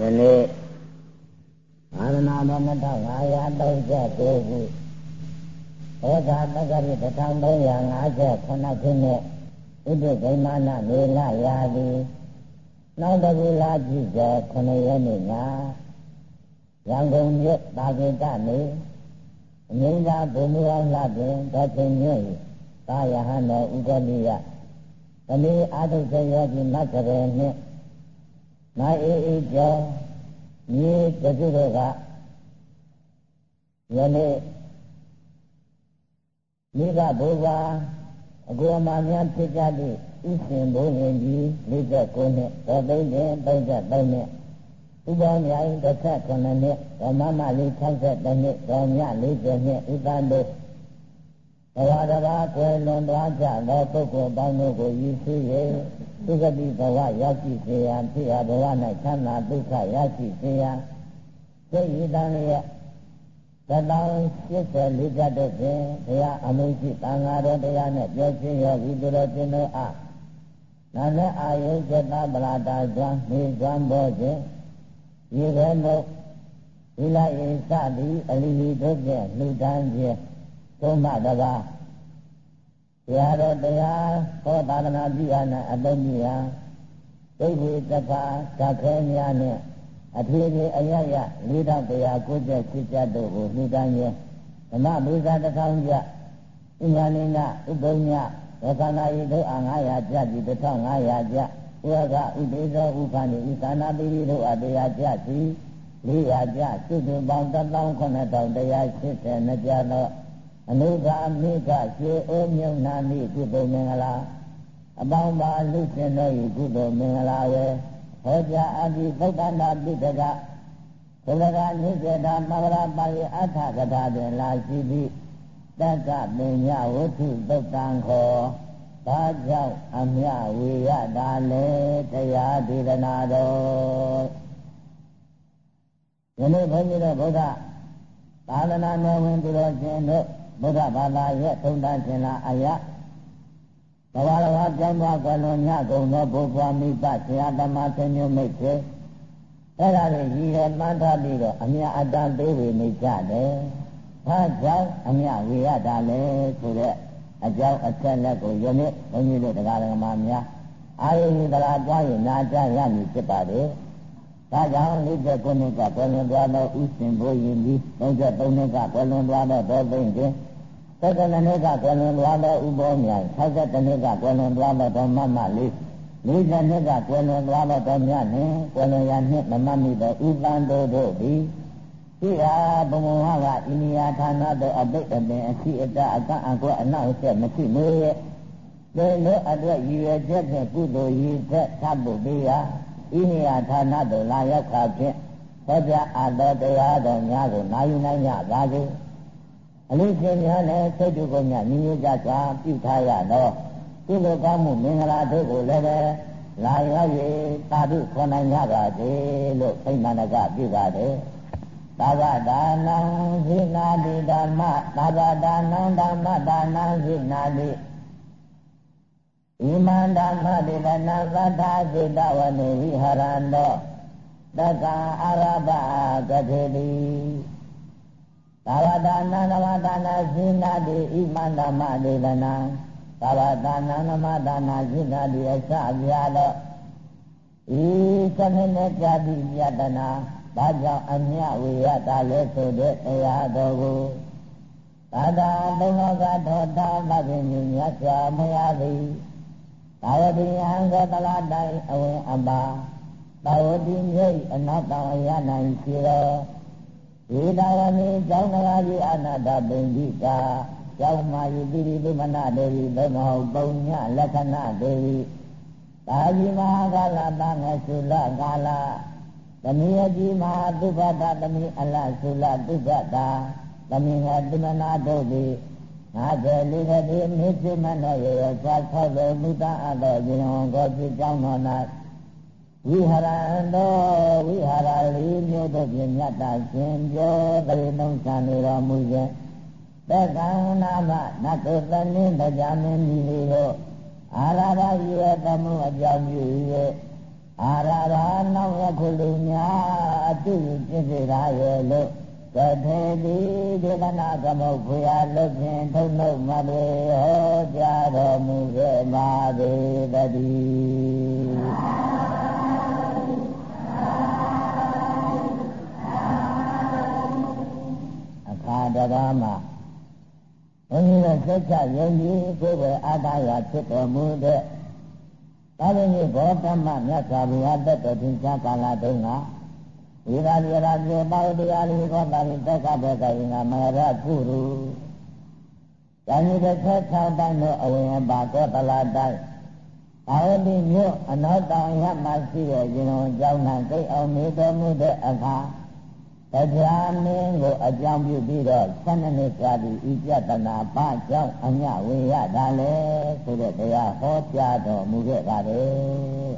ယနေ့အာရဏတော်2539ခုဩဇာတက္ကရီ1358ခုနှစ်ဥဒ္ဒဂိမနမေလရာတိနောက်တကူလာကြည့်ကြ9ရက်နေ့မှာရန်ကုန်မြို့တာဂိတနေအငိမ့်သာဘုံမူအောင်လာတွင်တခင်ညွတ်သာယဟန်တော်ဥပနိယတနည်းအာထုစေယောတိမတ်ကရေနှင့် နိုင်အေးအေးကျော်မြေတစုတို့ကယနေ့မိဘဘုရားအကူအမများဖြစ်ကြသည့်ဥရှင်ဘုရင်ကြီး49နှစ်ဒေါ်သိန်းတင်33နှစ်ဥပ္ပမြိုင်19နှစ်ဓမ္မမလေး62နှစ်ဒေါ်မြ40နှစ်ဥပ္ပန်တို့ဘဝတဘာကွယ်လွန်သွားကြသောပုဂ္ဂိုလ်ပေါင်းတို့ကိုရည်စည်း၍ သုဂတိဘဝရောက်ရှိစေရန်ဖြစ်ရဘဝ၌ချမ်းသာဒုက္ခရရှိစေရန်စိတ်ရည်တန်ရဲ့တတောင်80လေးကြတဲ့ဖြင့်ဘုရားအမိန့်ရှိတန်ဃာတော်တရားနဲ့ပြောချင်းရောဤသူတော်ရှင်တို့အားနာနဲ့အာယုကျတပလာတာကျွမ်းနေကျွမ်းပေါ်ခြင်းဤရဲမို့ဝိလာယေစသည်အလီလီတို့ဖြင့်လူတန်းခြင်းသုံးမတပါး ဘုရားတော်တရားဟောသာသနာပြုရနာအတုံးပြုရာဒိဋ္ဌိတက္ကသခဲများနဲ့အထေထေအယယ၄တောင်တရားကိုကျက်ချစ်ကြတို့ကိုနှူတန်းရဲ့ဓမ္မမူဇာတစ်ထောင်ကြအင်္ဂါလိနဥပုံညဝသနာယိဒုအာ900ကြပြီ1500ကြဥရကဥဒေသောဥပ္ပန္နိဤသာနာတိတို့အတရားကြစီ400ကြစုစုပေါင်း18000တရား80ကြသော အနုကာမိကကျေအိုးမြုံနာမိကုသိုလ်မင်္ဂလာအပေါင်းပါလူရှင်တို့၏ကုသိုလ်မင်္ဂလာဝေဟောကြားအပ်ပြီးသုတ္တနာပိတကဘုရားနိစ္စတာမဂရပါရိအထကထာတွင်လာရှိပြီးတက္ကပညာဝတ္ထုသုတ်တံခောဘာကြောင့်အမြဝေရတာလဲတရားဒေသနာတော်ယနေ့ဘုန်းကြီးတို့ဗုဒ္ဓသာသနာတော်ဝင်သူတော်ရှင်တို့ ဗုဒ္ဓဘာသာရဲ့သုံးတန်းရှင်လာအယဘဝတော်ဟာပြောင်းသွားကြလွန်ညကုန်သောဘုရားမိဘဆရာသမားသင်မျိုးမိတ်ဆွေအဲ့ဒါတွေရည်ရမှန်းထားပြီးတော့အမြအတန်ပေးဝေနေကြတယ်။ဘာကြောင့်အမြဝေရတာလဲဆိုတဲ့အကြောင်းအချက်လက်ကိုယနေ့ဘုန်းကြီးတို့တရားဓမ္မများအာယုန်တရားကြွားရင်နာကြရမည်ဖြစ်ပါတယ်။ဒါကြောင့်49နှစ်ကဘယ်လွန်သွားသောဥစဉ်ဘိုးရင်ကြီး33နှစ်ကဘယ်လွန်သွားသောဒေါသိမ့်ခြင်း သက္ကနနှစ်ကကွယ်လွန်သွားသောဥပောမြိုင်62နှစ်ကကွယ်လွန်သွားသောဓမ္မမလေး40နှစ်ကကွယ်လွန်သွားသောဓမ္မနှင့်ကွယ်လွန်ရာနှင့်မမမိသောဥပန်တို့တို့သည်ဒီဟာဘုံဘဝကအိန္ဒိယဌာနသို့အပိတ်အပင်အရှိအတအကအကွက်အနောက်ဆက်မရှိနေရဲ့ဒီလိုအတွက်ရည်ရွယ်ချက်ဖြင့်ကုသိုလ်ရည်သက်သတ်ဖို့ပေးရာအိန္ဒိယဌာနသို့လာရောက်ခါဖြင့်ဟောကြားအပ်သောတရားတော်များကိုနာယူနိုင်ကြပါစေ။ အလေးရှင်များလည်းစိတ်တုကိုမြညီညွတ်ကြစွာပြုထားရတော့ကုသိုလ်ကောင်းမှုမင်္ဂလာတို့ကိုလည်းပဲလာရောက်၍သာဓုခေါ်နိုင်ကြပါစေလို့ဖိမန္တကပြုပါတယ်သာဝဒါနံဇိနာတိဓမ္မသာဝဒါနံဓမ္မဒါနံဇိနာတိဣမန္ဓမ္မတိလနာသတ္ထာစေတဝနေဝိဟရန္တောတက္ကအာရဘကတိတိ သာဝတနာနမတနာဇိနာတိဣမန္တမဒေလနာသာဝတနာနမတနာဇိနာတိအစပြာတော့ဤသမေနဲ့ကြာတိယတနာဘာကြောင့်အမြဝေရတာလဲဆိုတဲ့တရားတော်ကိုသာသာသုံးဟောကထောတာမဂ္ဂင်မြတ်စွာဘုရားသည်သာဝတိယံကတလာတိုင်အဝင်အပါသာဝတိမြိတ်အနောက်တောင်အရနိုင်ရှိတော် ဧတာဝမေကျောင်းနာကြီးအနာတပိန္တိကာကျောင်းမာယတိရိသုမနာဒေဝီဘမောပုံညလက္ခဏဒေဝီတာကြီးမဟာကာလတငသုလကာလသမီးအကြီးမဟာသုဘတာသမီးအလသုလသုဘတာသမီးငါတိမနာတို့သည်ငါကျေလူကတိမိစိမနောရေရောသာဆောက်တော်မူတာအပ်တော်ခြင်းဟောကောဖြစ်ကြောင်းတော်၌ ဝိဟာရတောဝိဟာရလေးမျိုးတို့ဖြင့်မြတ်တာရှင်ပြောတရေနှုံးဆန်နေတော်မူခြင်းတက္ကနာမနတ်တို့သနင်းတရားမင်းကြီးလေးတို့အာရဘယေတမှုအကြောင်းပြု၍အာရရာနောက်ရခုလူများအတုပြည့်စေတာရဲ့လို့သထေတိဒေသနာကမုတ်ဖွာလုဖြင့်ထုံနှုတ်မတွေဟောကြားတော်မူခဲ့ပါသေးတည်း ကားမှာဘုန်းကြီးတို့ဆက်ချယုံကြည်ကိုယ်ပဲအာသာရဖြစ်တော်မူတဲ့သာဝတိဘောဓမ္မမြတ်စွာဘုရားတက်တော်သင်္ချာကာလတုန်းကဝိရာလိရာပြေပါဝတရားလေးကောတာလိတက္ကဘေကယင်ကမရကုရုဇာတိတစ်ဆက်၆တိုင်းတို့အဝင်ပါကောတလာတိုင်းဘာဝတိမြို့အနောက်တောင်ရမှရှိတဲ့ရှင်တော်ကျောင်း၌သိအောင်နေတော်မူတဲ့အခါ တရားမင်းကိုအကြောင်းပြုပြီးတော့7နှစ်ကြာပြီးဤပြတနာပါကြောင့်အညဝေရတာလေဆိုတဲ့တရားဟောကြားတော်မူခဲ့ပါတယ်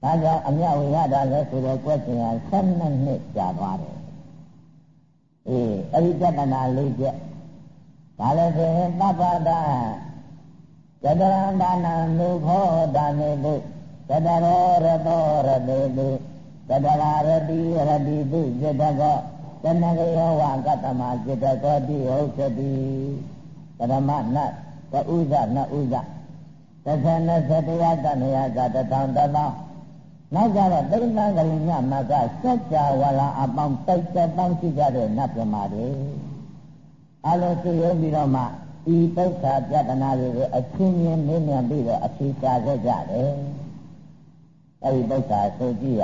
။ဒါကြောင့်အညဝေရတာလေဆိုတဲ့ကွက်ကျင်ဟာ7နှစ်ကြာသွားတယ်။အေးအရိပြတနာလေးချက်ဒါလည်းဆိုရင်သဗ္ဗဒသတရန္ဒနာနုခောဒါနေတုသတရောရတောရတေတု သတရာရတိရတိတုจิตကောတဏဂယောဝကတမจิตကောတိဟုတ်သတိပရမနတ်တဥဇနဥဇသစ္စာနဲ့သတရားတဏှာကတထောင်တသောနောက်ကြတော့တိဋ္ဌာကလိညမကစัจ java ဝါလာအပေါင်းတိုက်တဲ့တောင်းရှိကြတဲ့နတ်ပြမာတွေအလိုသိရပြီးတော့မှဤပု္ပ္ပာပြဒနာတွေကိုအချင်းချင်းနင်းမြန်ပြီးတော့အဖြေရှာခဲ့ကြတယ်အဲဒီပု္ပ္ပာဆိုကြည့်ရ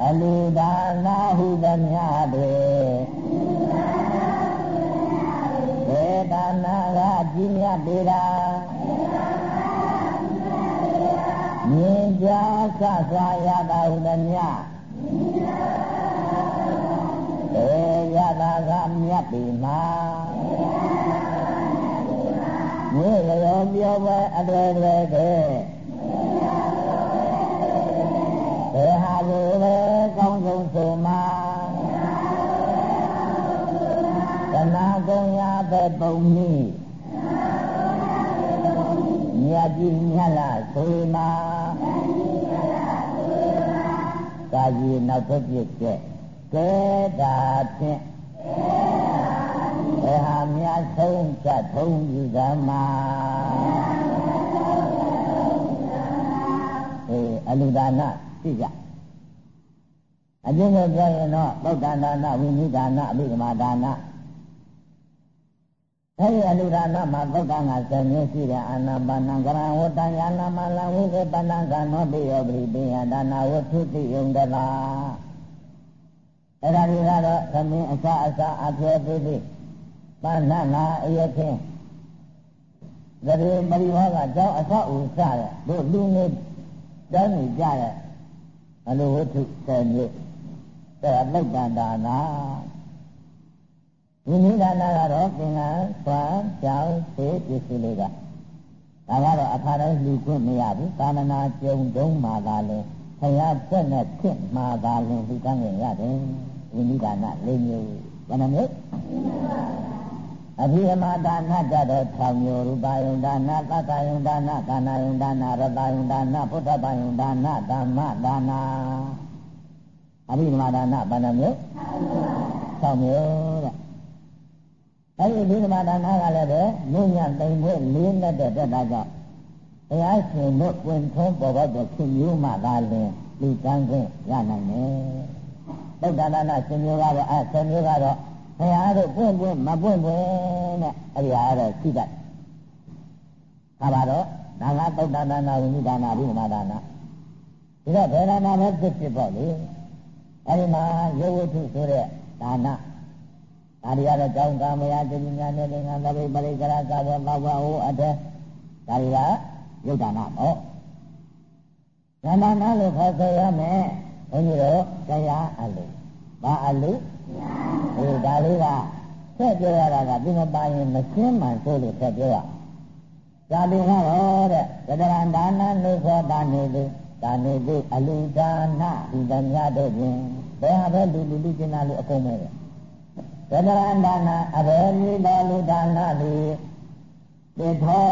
အလူဒါနာဟုသမျှတွေဒေဒါနာကကြီးမြတ်ပေတာမြင်ကြဆဆွာရတာဟုသမျှဒေရတာကမြတ်ပေမှာမြေရောပြောပွဲအတွေ့အတွေ့တဲ့ဘယ်ဟာကိုပဲ ပဲပုံနည်းမြတ်ကြီးမြတ်လာဆိုမှာကာကြီးနောက်သက်ပြည့်ကျက်ကဲတာဖြင့်ဘယ်ဟာမြတ်ဆုံးချက်ထုံးယူသမာအေးအလူဒါနသိကြအကျဉ်းချုပ်ပြောရင်တော့ပုဒ္ဒဒါနဝိနိဒါနအဘိဓမ္မာဒါန အဲဒီအလူဒါနမှာပုဒ္ဒငါဆယ်မျိုးရှိတဲ့အာနာပါနံကရဝတ္တယာနာမလဝိသေပနံကနောပိယောပရိပိယဒါနဝတ္ထုတိယုံတလားအဲ့ဒါတွေကတော့သမင်းအစအစအပြည့်သေးသေးပါဏနာအယချင်းသရေပရိဝါကကြောင်းအဆောက်အဦစတဲ့တို့လူနေတန်းနေကြတဲ့အလိုဝတ္ထုဆယ်မျိုးတဲ့လုတ်တန်ဒါနာ ဝိနိဒါနာကတော့သင်္ကန်းဆွမ်းကြောင်းသေပစ္စည်းလေးကဒါကတော့အခါတိုင်းလူခွင့်မရဘူးသာမဏေကျုံတုံးမှာသာလဲခရချက်နဲ့ဖြစ်မှာသာလဲလူကန်းရင်ရတယ်ဝိနိဒါနာ၄မျိုးဘယ်နှမျိုးအဘိဓမ္မာဒါနကြတော့6မျိုးရူပယုံဒါနသတ္တယုံဒါနကာဏယုံဒါနရတယုံဒါနဘုဒ္ဓဘာယုံဒါနဓမ္မဒါနအဘိဓမ္မာဒါနဘယ်နှမျိုး6မျိုးတဲ့ အဲဒီအဘိဓမ္မာဒါနကလည်းပဲမြင့်ညံ့တိမ်မွေ့လေးနဲ့တဲ့တက်တာကြောင့်တရားရှင်တို့ပွင့်ထုံးပေါ်ပေါက်တဲ့ရှင်မျိုးမှသာလင်လူတန်းခွင့်ရနိုင်တယ်သုဒ္ဓနာနာရှင်မျိုးကတော့အဲဆယ်မျိုးကတော့ဘုရားတို့ပွင့်ပွင့်မပွင့်ပွင့်နဲ့အဲ့ဒီဟာတော့ရှိတတ်ဒါပါတော့ဒါကသုဒ္ဓနာနာဝိနိဒါနာဘိဓမ္မာဒါနာဒီတော့ဘယ်ဒါနာပဲဖြစ်ဖြစ်ပေါ့လေအဲ့ဒီမှာယောဝတ္ထုဆိုတဲ့ဒါနာ ဒါတွေကတော့ကြောင်းကာမရာတိညာနဲ့ငါသဘိပရိကရကာဘောဘောဘောဟိုအတဲ့ဒါတွေကယုတ်ဒါနာပေါ့ဉာဏ်နာလို့ခေါ်ဆိုရမယ်ဘုန်းကြီးတို့တရားအလုဘာအလုအေးဒါလေးကဆက်ပြောရတာကဒီမပါရင်မရှင်းမှန်ဆိုလို့ဆက်ပြောရဇာတိကတော့တဲ့သဒ္ဒရဒါနနုခောတာနေသူဒါနေသူအလူဒါနဒီတမြတ်တို့ဖြင့်ဘယ်ဟာပဲလူလူလူကျင်နာလူအကုန်ပဲ သဒ္ဒရဒါနအဘယ်နည်းတော်လူဒါနသည်တိထော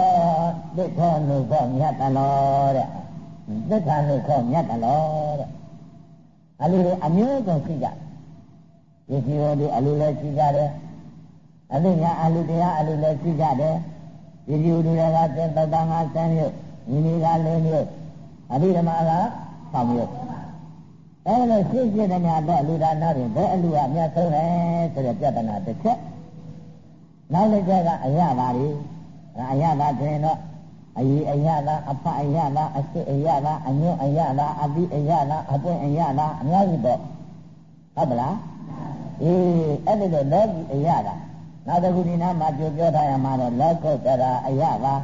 တိထောနုခောမြတ်တလောတဲ့သစ္စာလို့ခေါ်မြတ်တယ်လို့တဲ့အလူတွေအမျိုးစုံရှိကြဒီစီဝတွေအလူလည်းရှိကြတယ်အလူညာအလူတရားအလူလည်းရှိကြတယ်ဒီစီဝတွေကသင်္တတငါဆန်းမြို့ညီမကလေးမြို့အဘိဓမ္မာကဆောင်းမြို့ အဲလိုရှိရှိတဲ့ညာတော့လူဒါနတွေဘယ်အလူကအများဆုံးလဲဆိုတဲ့ပြဿနာတစ်ချက်နောက်တစ်ချက်ကအရပါရီအရပါဆိုရင်တော့အယီအရသာအဖအရသာအစစ်အရသာအညွန့်အရသာအပိအရသာအပွင့်အရသာအများကြီးပေါ့ဟုတ်ပလားအေးအဲ့ဒီတော့လောကီအရသာနောက်တစ်ခုဒီနားမှာပြောပြောထားရမှာတော့လောကုတ္တရာအရသာ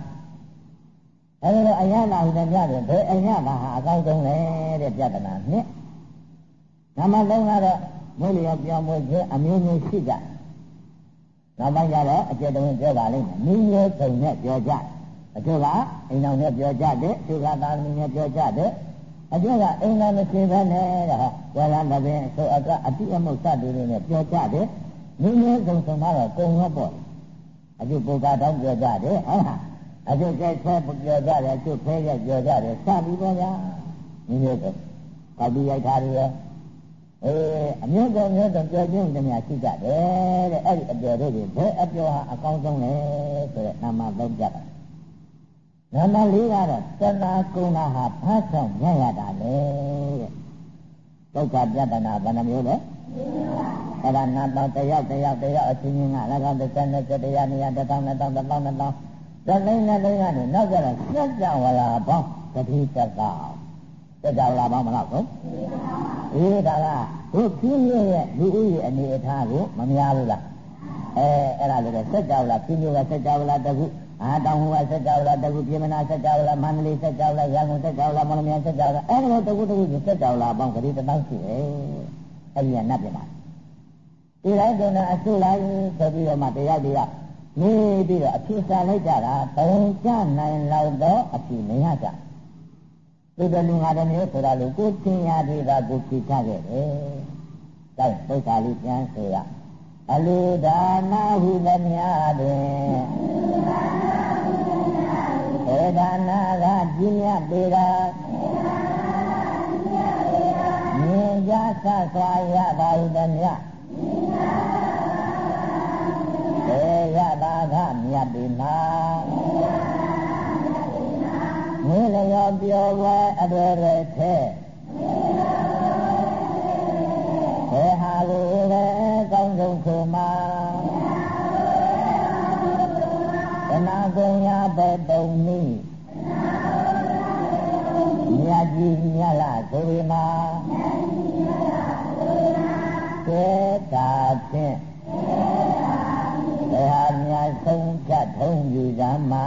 အဲ့ဒီတော့အရသာဟူတဲ့မြတ်တယ်ဘယ်အရသာဟာအကောင်းဆုံးလဲတဲ့ပြဿနာနှစ် နမလုံးကတော့မွေးလျော်ပြောင်းမွေးခြင်းအမျိုးမျိုးရှိကြနောက်ပိုင်းကျတော့အကျဉ်းတုံးပြောပါလိမ့်မယ်မိမျိုးစုံနဲ့ပြောကြအကျိုးကအိမ်တော်နဲ့ပြောကြတယ်အကျိုးကသာသမီနဲ့ပြောကြတယ်အကျိုးကအိမ်တော်မရှိဘဲနဲ့တဲ့ဝေလာတပင်ဆိုအကအတိအမုတ်စတူတွေနဲ့ပြောကြတယ်မိမျိုးစုံစုံတော့ကုံရောပေါ့အကျိုးပုဂ္ဂတောင်းပြောကြတယ်ဟုတ်လားအကျိုးကျဲဆဲပြောကြတယ်အကျိုးဖဲရပြောကြတယ်စပြီးပေါ့ဗျာမိမျိုးစုံကောက်ပြီးရိုက်ထားတယ် အေးအမျိုးကောမျိုးတော့ပြောချင်းတည်းများရှိကြတယ်တဲ့အဲ့ဒီအပြော်တို့တွေဘယ်အပြော်ဟာအကောင်းဆုံးလဲဆိုတဲ့နာမသုံးပြတာနာမလေးကတော့သနာကုဏဟာဖတ်ဆောင်ညရတာလေတဲ့ဒုက္ခပြဒနာဘယ်နှမျိုးလဲအဲ့ဒါနာတော့တယောက်တယောက်တယောက်အချင်းချင်းကလည်းကောင်းတဲ့စနေစတရားနေရတထောင်နဲ့တောင်းတစ်ပေါင်းနဲ့တောင်းတလိမ့်နဲ့လိမ့်ကနေနောက်ကြတော့စัจ java လာပေါင်းတတိတကော တကြလာပါမလားဆုံးဒီဒါကဘုပြင်းရဲ့လူဦးရေအနေအထားကိုမများဘူးလားအဲအဲ့ဒါလည်းစက်ကြောလာပြင်းရဲ့စက်ကြောလာတခုအာတောင်ဟိုကစက်ကြောလာတခုပြင်မနာစက်ကြောလာမန္တလေးစက်ကြောလာရန်ကုန်စက်ကြောလာမော်လမြိုင်စက်ကြောလာအဲ့လိုတခုတခုစက်ကြောလာပေါင်းကလေးတန်းရှိတယ်အဲ့ဒီကနတ်ပြပါဒီတိုင်းကျွန်တော်အဆုလိုက်ဆိုပြီးတော့မှတရားတရားနေပြီးတော့အဖြေစားလိုက်ကြတာဘုံကြနိုင်လောက်တော့အဖြေမရကြဘူး ဒီလိုလူငါတဲ့မျိုးဆိုတာလို့ကိုသင်ရသေးတာကိုကြည့်ကြခဲ့တယ်။ဒါပုဒ်သာလေးပြန်ဆိုရအလူဒါနာဟုသမျှတွင်ဧဒါနာကကြီးမြတ်ပေတာမြင်ကြဆဆွာရပါဟုသမျှဧရတာကမြတ်ပေမှာ မင်းလျောပြောပွဲအတွေ့ရထဲဘယ်ဟာကိုလဲကောင်းဆုံးဆိုမှာတနာကုံရပဲတုံနည်းမြတ်ကြီးမြတ်လာဆိုရမှာသေတာဖြင့်ဘယ်ဟာမြတ်ဆုံးဖြတ်ထုံးယူသမှာ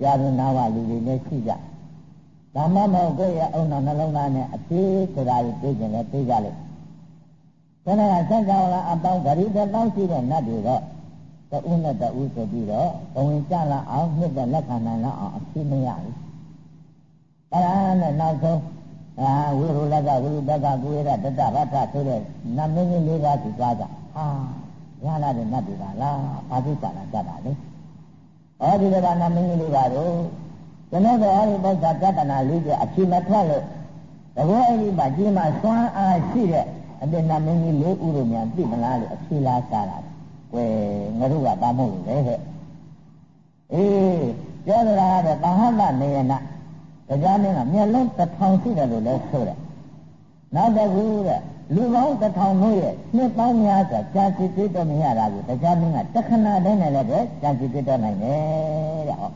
ကြာရင်နာဝလူတွေလည်းရှိကြဒါမှမဟုတ်ကိုယ့်ရဲ့အုံတော်နှလုံးသားနဲ့အသေးဆိုတာကိုသိကျင်လည်းသိကြလိမ့်ခဏကဆက်ကြောင်လာအပေါင်းဂရိတပေါင်းရှိတဲ့နတ်တွေတော့တဦးနဲ့တဦးဆိုပြီးတော့ဘဝင်ကြလာအောင်နှစ်သက်လက်ခံနိုင်လောက်အောင်အဖြစ်မရဘူးအဲဒါနဲ့နောက်ဆုံးအာဝိရုလကဝိရုတကကုရတတဗတ္ထဆိုတဲ့နတ်မင်းကြီးလေးပါးစီသွားကြဟာရလာတဲ့နတ်တွေပါလားဘာသိကြလားကြတာလေ အဲဒီကနတ်မင်းကြီးလေးပါတော့ကျွန်တော်တို့အဲဒီပုဒ်သာတတနာလေးကျအဖြစ်မထွက်လို့တဘောအဲ့ဒီမှာကြီးမှစွမ်းအားရှိတဲ့အတ္တနာမင်းကြီးလေးဥရုမြန်သိမလားလို့အဖြစ်လားစားတာကွယ်ငါတို့ကတာမဟုတ်လို့လေဟဲ့အေးပြောရတာကတော့တဟမနေယနာတရားမင်းကမျက်လုံးတစ်ထောင်ရှိတယ်လို့လည်းဆိုတယ် နောက်တစ်ခုတဲ့လူပေါင်းတစ်ထောင်တို့ရဲ့နှစ်ပေါင်းများစွာကြာစီပြတော့မရတာကိုတရားမင်းကတခဏတည်းနဲ့လည်းပဲကြာစီပြတော့နိုင်တယ်တဲ့ဟော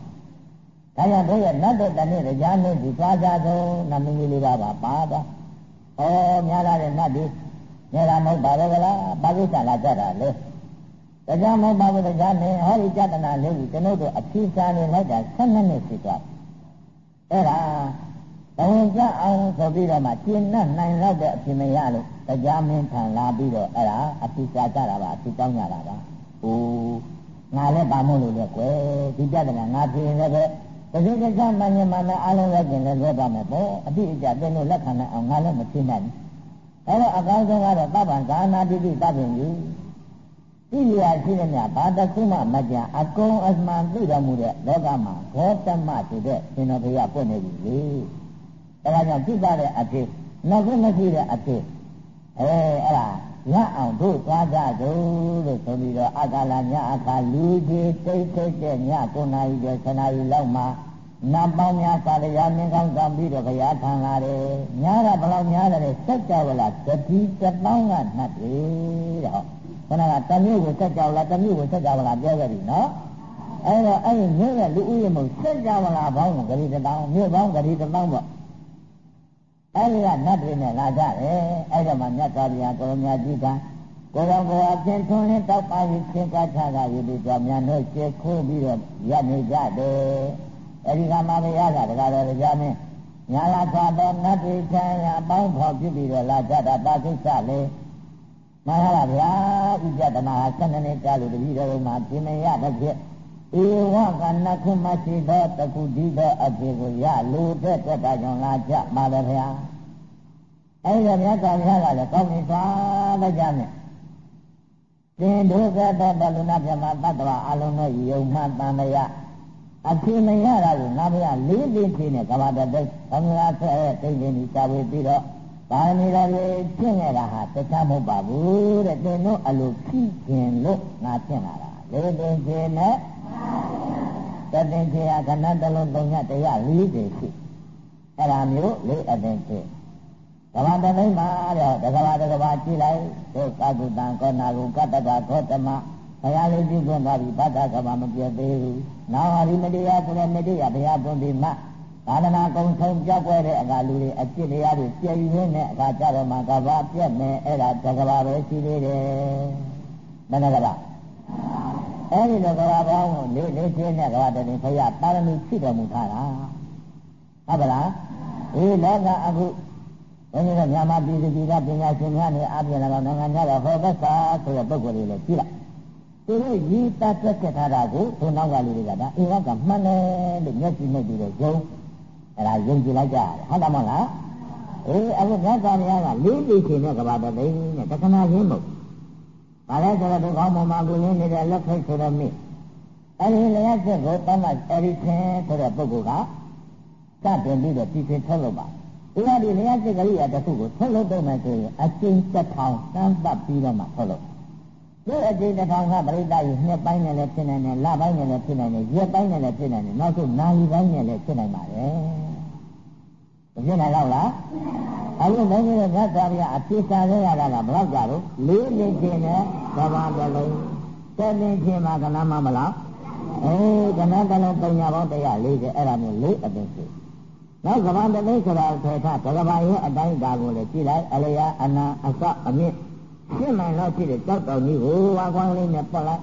ဒါကြောင့်တို့ရဲ့နတ်တို့တနေ့တရားမင်းဒီသွားကြဆုံးနမင်းကြီးလေးပါပါပါတော့ဩများလာတဲ့နတ်ဒီနေရာမဟုတ်ပါဘူးကလားဘာကိစ္စလာကြတာလဲတရားမဟုတ်ပါဘူးတရားမင်းဟောဒီကြတနာလေးကိုကျွန်ုပ်တို့အဖြေစာနေလိုက်တာ12နှစ်ရှိသွားအဲ့ဒါ ဘဝင်ကြအောင်ဆိုပြီးတော့မှကျင့်နဲ့နိုင်တော့တဲ့အဖြစ်မရလို့တရားမင်းထံလာပြီးတော့အဲ့ဒါအဖြစ်စာကြတာပါအဖြစ်တောင်းကြတာပါဟိုငါလည်းပါမို့လို့လေကွယ်ဒီကြတနာငါဖြေရင်လည်းပဲတကယ်တကယ်မှန်မှန်နဲ့အားလုံးလည်းကျင်လည်းလွတ်ပါမယ်ပေါ့အတိအကျသင်တို့လက်ခံနိုင်အောင်ငါလည်းမဖြစ်နိုင်ဘူးအဲ့တော့အကောင်းဆုံးကတော့သဗ္ဗံကာနာတိတိသဗ္ဗံယူသိလျာရှိတဲ့မြဘာတခုမှမကြအကုန်အမှန်သိတော်မူတဲ့လောကမှာဘောတမဆိုတဲ့ရှင်တော်ဘုရားပွင့်နေပြီလေအဲ ဒါကြောင့်ကြည့်ပါတဲ့အဖြစ်နောက်ဆုံးမရှိတဲ့အဖြစ်အဲအဲ့ဒါရအောင်တို့သွားကြကြလို့ဆိုပြီးတော့အကာလညအခါလူကြီးတိတ်တိတ်တဲ့ည9နာရီကျော်10နာရီလောက်မှာနတ်ပေါင်းများသာလျာမင်းကောင်းကပြီးတော့ဘုရားထံလာတယ်။ညားတာဘလောက်များတယ်စက်ကြဝဠာတတိတပေါင်းကနှတ်တယ်တဲ့။ခဏကတမျိုးကိုစက်ကြဝဠာတမျိုးကိုစက်ကြဝဠာပြောခဲ့ပြီနော်။အဲတော့အဲ့ဒီမြို့ရဲ့လူဦးရေမို့စက်ကြဝဠာပေါင်းကိုဂရီတပေါင်းမြို့ပေါင်းဂရီတပေါင်းပေါ့။ အဲဒီကနတ်တွေနဲ့လာကြတယ်။အဲ့တော့မှမြတ်စွာဘုရားကိုရမြတ်ကြီးကကိုယ်တော်ကိုအချင်းထွန်းလင်းတောက်ပါပြီးသင်္ကချတာယူပြီးတော့မြန်တို့ကျေခိုးပြီးတော့ရနေကြတယ်။အဲဒီကမှဘုရားကတကားတော်ကြားမင်းညာလာသာတော်နတ်တိချမ်းရအပေါင်းဖော်ဖြစ်ပြီးတော့လာကြတာပါကိစ္စလေမဟာလားဗျာဥပဒနာဆန္ဒနဲ့ကြားလို့တပည့်တော်မှာပြင်မရတဲ့ဖြစ် ဧဝကနခုမရှိသောတခုဒီသောအဖြစ်ကိုရလူတဲ့တက်တာကြောင့်လာကြပါပဲဗျာအဲဒီတော့မြတ်စွာဘုရားကလည်းကောင်းပြီသွားတဲ့ကြမယ်သင်တို့ကတော့ဘလူနာပြမတတ္တဝအလုံးသောယုံမှတန်မယအဖြေမရတာကိုငါမရလေးလေးဖြေနဲ့ကဘာတတိတ်ဘင်္ဂလားဆက်ရဲ့တိတ်တိတ်ကြီးစာဝေပြီးတော့ဘာနေရလေဖြစ်နေတာဟာတခြားမဟုတ်ပါဘူးတဲ့တင်တို့အလိုဖြစ်ခြင်းလို့ငါဖြစ်လာတာလေးလေးဖြေနဲ့ တတင်ဖြေဟာခဏတလုံးသုံးညတရားလေးတွေရှိအဲ့ဒါမျိုးလေးအတင်ဖြေကဘာတတိတ်မှာတော့တကဘာတကဘာကြည့်လိုက်တို့ကာကုတံကောနာကုကတ္တကခောတမဘုရားလေးပြုခွင့်သွားပြီဘဒ္ဒကဘာမပြည့်သေးဘူးနောက်ဟာဒီမတရားဆိုတဲ့မတရားဘုရားပွင့်ပြီးမှသာသနာကုံဆုံးကြောက်ွယ်တဲ့အခါလူတွေအจิตတရားတွေပြည့်ရင်းတဲ့အခါကြတော့မှကဘာပြက်မယ်အဲ့ဒါတကဘာပဲရှိသေးတယ်မနကဘာ အဲ့ဒီလိုကဘာပေါင်းကိုလေးလေးချင်းနဲ့ကဘာတည်းဘုရားပါရမီဖြည့်တော်မူထားတာဟုတ်ပါလားဒီလောကအခုဘုန်းကြီးတို့မြန်မာပြည်သူပြည်သားပညာရှင်များနဲ့အပြင်လာနိုင်ငံခြားတော့ဟောသက်သာဆိုတဲ့ပုဂ္ဂိုလ်တွေလည်းကြည့်လိုက်သူတို့ရည်တတ်တက်ထားတာကိုဘုံနောက်ကလူတွေကဒါအင်္ဂကမှန်တယ်လို့မျက်စိနဲ့ပြီးတော့ယုံအဲ့ဒါယုံကြည်လိုက်ကြတယ်ဟုတ်တယ်မဟုတ်လားအေးအခုမြတ်စွာဘုရားကလေးသိချင်းနဲ့ကဘာတသိန်းနဲ့တခဏချင်းမဟုတ် ဘာလဲဆိုတော့ဒီကောင်းပေါ်မှာကိုရင်းနေတဲ့လက်ဖိတ်ဆိုတော့မိအဲ့ဒီလျှက်ချက်ကိုတမတ်အရိခင်ဆိုတဲ့ပုဂ္ဂိုလ်ကစတင်ပြီးတော့ပြည်ပထုတ်လုပ်ပါဒီကဒီလျှက်ချက်ကလေးရတစ်ခုကိုထုတ်လုပ်တော့မှဆိုရင်အကျဉ်းတစ်ထောင်တန်းပတ်ပြီးတော့မှထုတ်လုပ်ဒီအကျဉ်းတစ်ထောင်ကပရိသတ်ကြီးနှစ်ပိုင်းနဲ့လည်းဖြစ်နိုင်တယ်လပိုင်းနဲ့လည်းဖြစ်နိုင်တယ်ရက်ပိုင်းနဲ့လည်းဖြစ်နိုင်တယ်နောက်ဆုံးနာရီပိုင်းနဲ့လည်းဖြစ်နိုင်ပါတယ်မဖြစ်နိုင်တော့လားအခုမင်းကြီးရဲ့မြတ်စွာဘုရားအပြစ်စားရရတာကဘယ်တော့ကြတော့လေးလေးချင်းနဲ့ သဘာဝလုံးတက်နေချင်းမှာကဏမမလားအေးကဏတလုံးပုံညာပေါင်း140အဲ့ဒါမျိုးလေးအပင်ရှိနောက်ကဘာတလိဆိုတာထေထတကဘာရဲ့အတိုင်းဒါကိုလည်းကြည့်လိုက်အလျာအနာအစအမြင့်ရှင်းမှန်တော့ဖြစ်တဲ့ကြောက်တော်ကြီးကိုဝါကွမ်းလေးနဲ့ပတ်လိုက်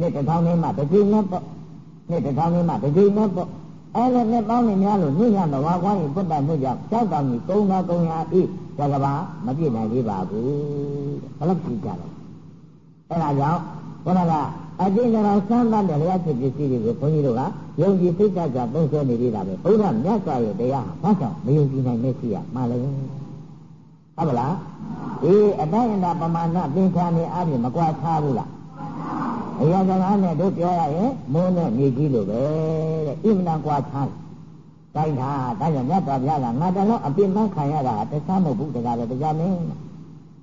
နှစ်တစ်ထောင်လေးမှတစ်ကြိမ်နဲ့ပေါ့နှစ်တစ်ထောင်လေးမှတစ်ကြိမ်နဲ့ပေါ့အဲ့လိုနှစ်ပေါင်းနေများလို့ညညတော့ဝါကွမ်းရင်ပုတ္တမှုကြောင့်ကြောက်တော်ကြီးကုန်းတော်ကုန်းရာဤတကဘာမပြည့်နိုင်သေးပါဘူးဘယ်လိုကြည့်ကြလဲ အဲ့ဒါကြောင့်ဘုရားကအကျဉ်းတော်ဆန်းတတ်တဲ့လျှက်စစ်ပစ္စည်းတွေကိုဘုန်းကြီးတို့ကယုံကြည်သိက္ခာကြသုံးဆွဲနေသေးတာပဲဘုရားမြတ်စွာရဲ့တရားဟာဘာကြောင့်မယုံကြည်နိုင်မရှိရမှလည်းဟုတ်ပါလားအေးအတိုင်းအတာပမာဏသင်္ခါနေအပြင်မကွာခြားဘူးလားအရာစကားနဲ့တို့ပြောရရင်မိုးနဲ့မြေကြီးလိုပဲတဲ့ဣမနာကွာခြားတိုင်းတာဒါကြောင့်မြတ်စွာဘုရားကငါတလုံးအပြစ်မှခံရတာတခြားမဟုတ်ဘူးတကားပဲတရားမင်း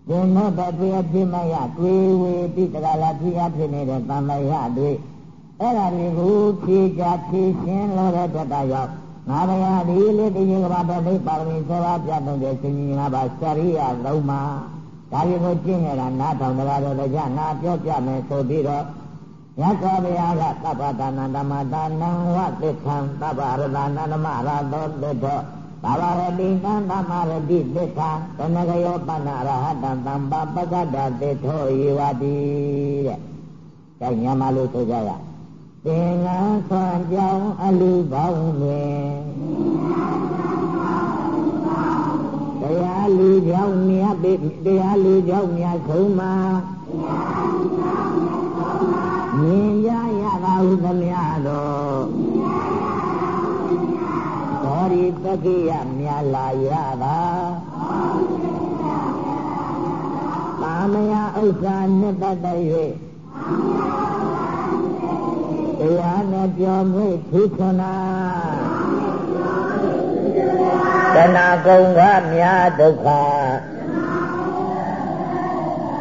ဘုံမောတတွေ့အပြစ်မရတွေ့ဝေတိတကားလာဖြစ်ရဖြစ်နေတဲ့တန်လရတွေ့အဲ့ဒါတွေကိုဖြေချဖြေရှင်းလို့တဲ့တတရောက်ငါဘုရားဒီလေတရေကဘာတော်လေးပါရမီစောပြတ်တဲ့ရှင်ကြီးငါပါစရိယလုံးမှာဒါတွေကိုကျင့်နေတာနားထောင်တရားတော်ကြငါပြောပြမယ်ဆိုပြီးတော့ရသော်ဘုရားကသဗ္ဗတနာဓမ္မတာနံဝတိခံသဗ္ဗရတနာဓမ္မရသောတိတော ဘာဝရတိနံသမ္မာရတိတိခံတဏဂယောပဏရဟတံသမ္ပပကတ္တတေထောယေဝတိတဲ့။ဒါညမှာလို့ဆိုကြရ။သင်္ကန်းဆွမ်းကြောင်းအလူပေါင်းတွင်တရားလူကြောင့်မြတ်တရားလူကြောင့်မြတ်ဆုံးမှာမြင်ကြရတာဟုသမျှတော့ဘော ရီတကိယမြလာရတာပါမယဥစ္စာနှစ်သက်၍တရားနဲ့ပြောမှုထုခွနာတဏကုံကမြာဒုက္ခ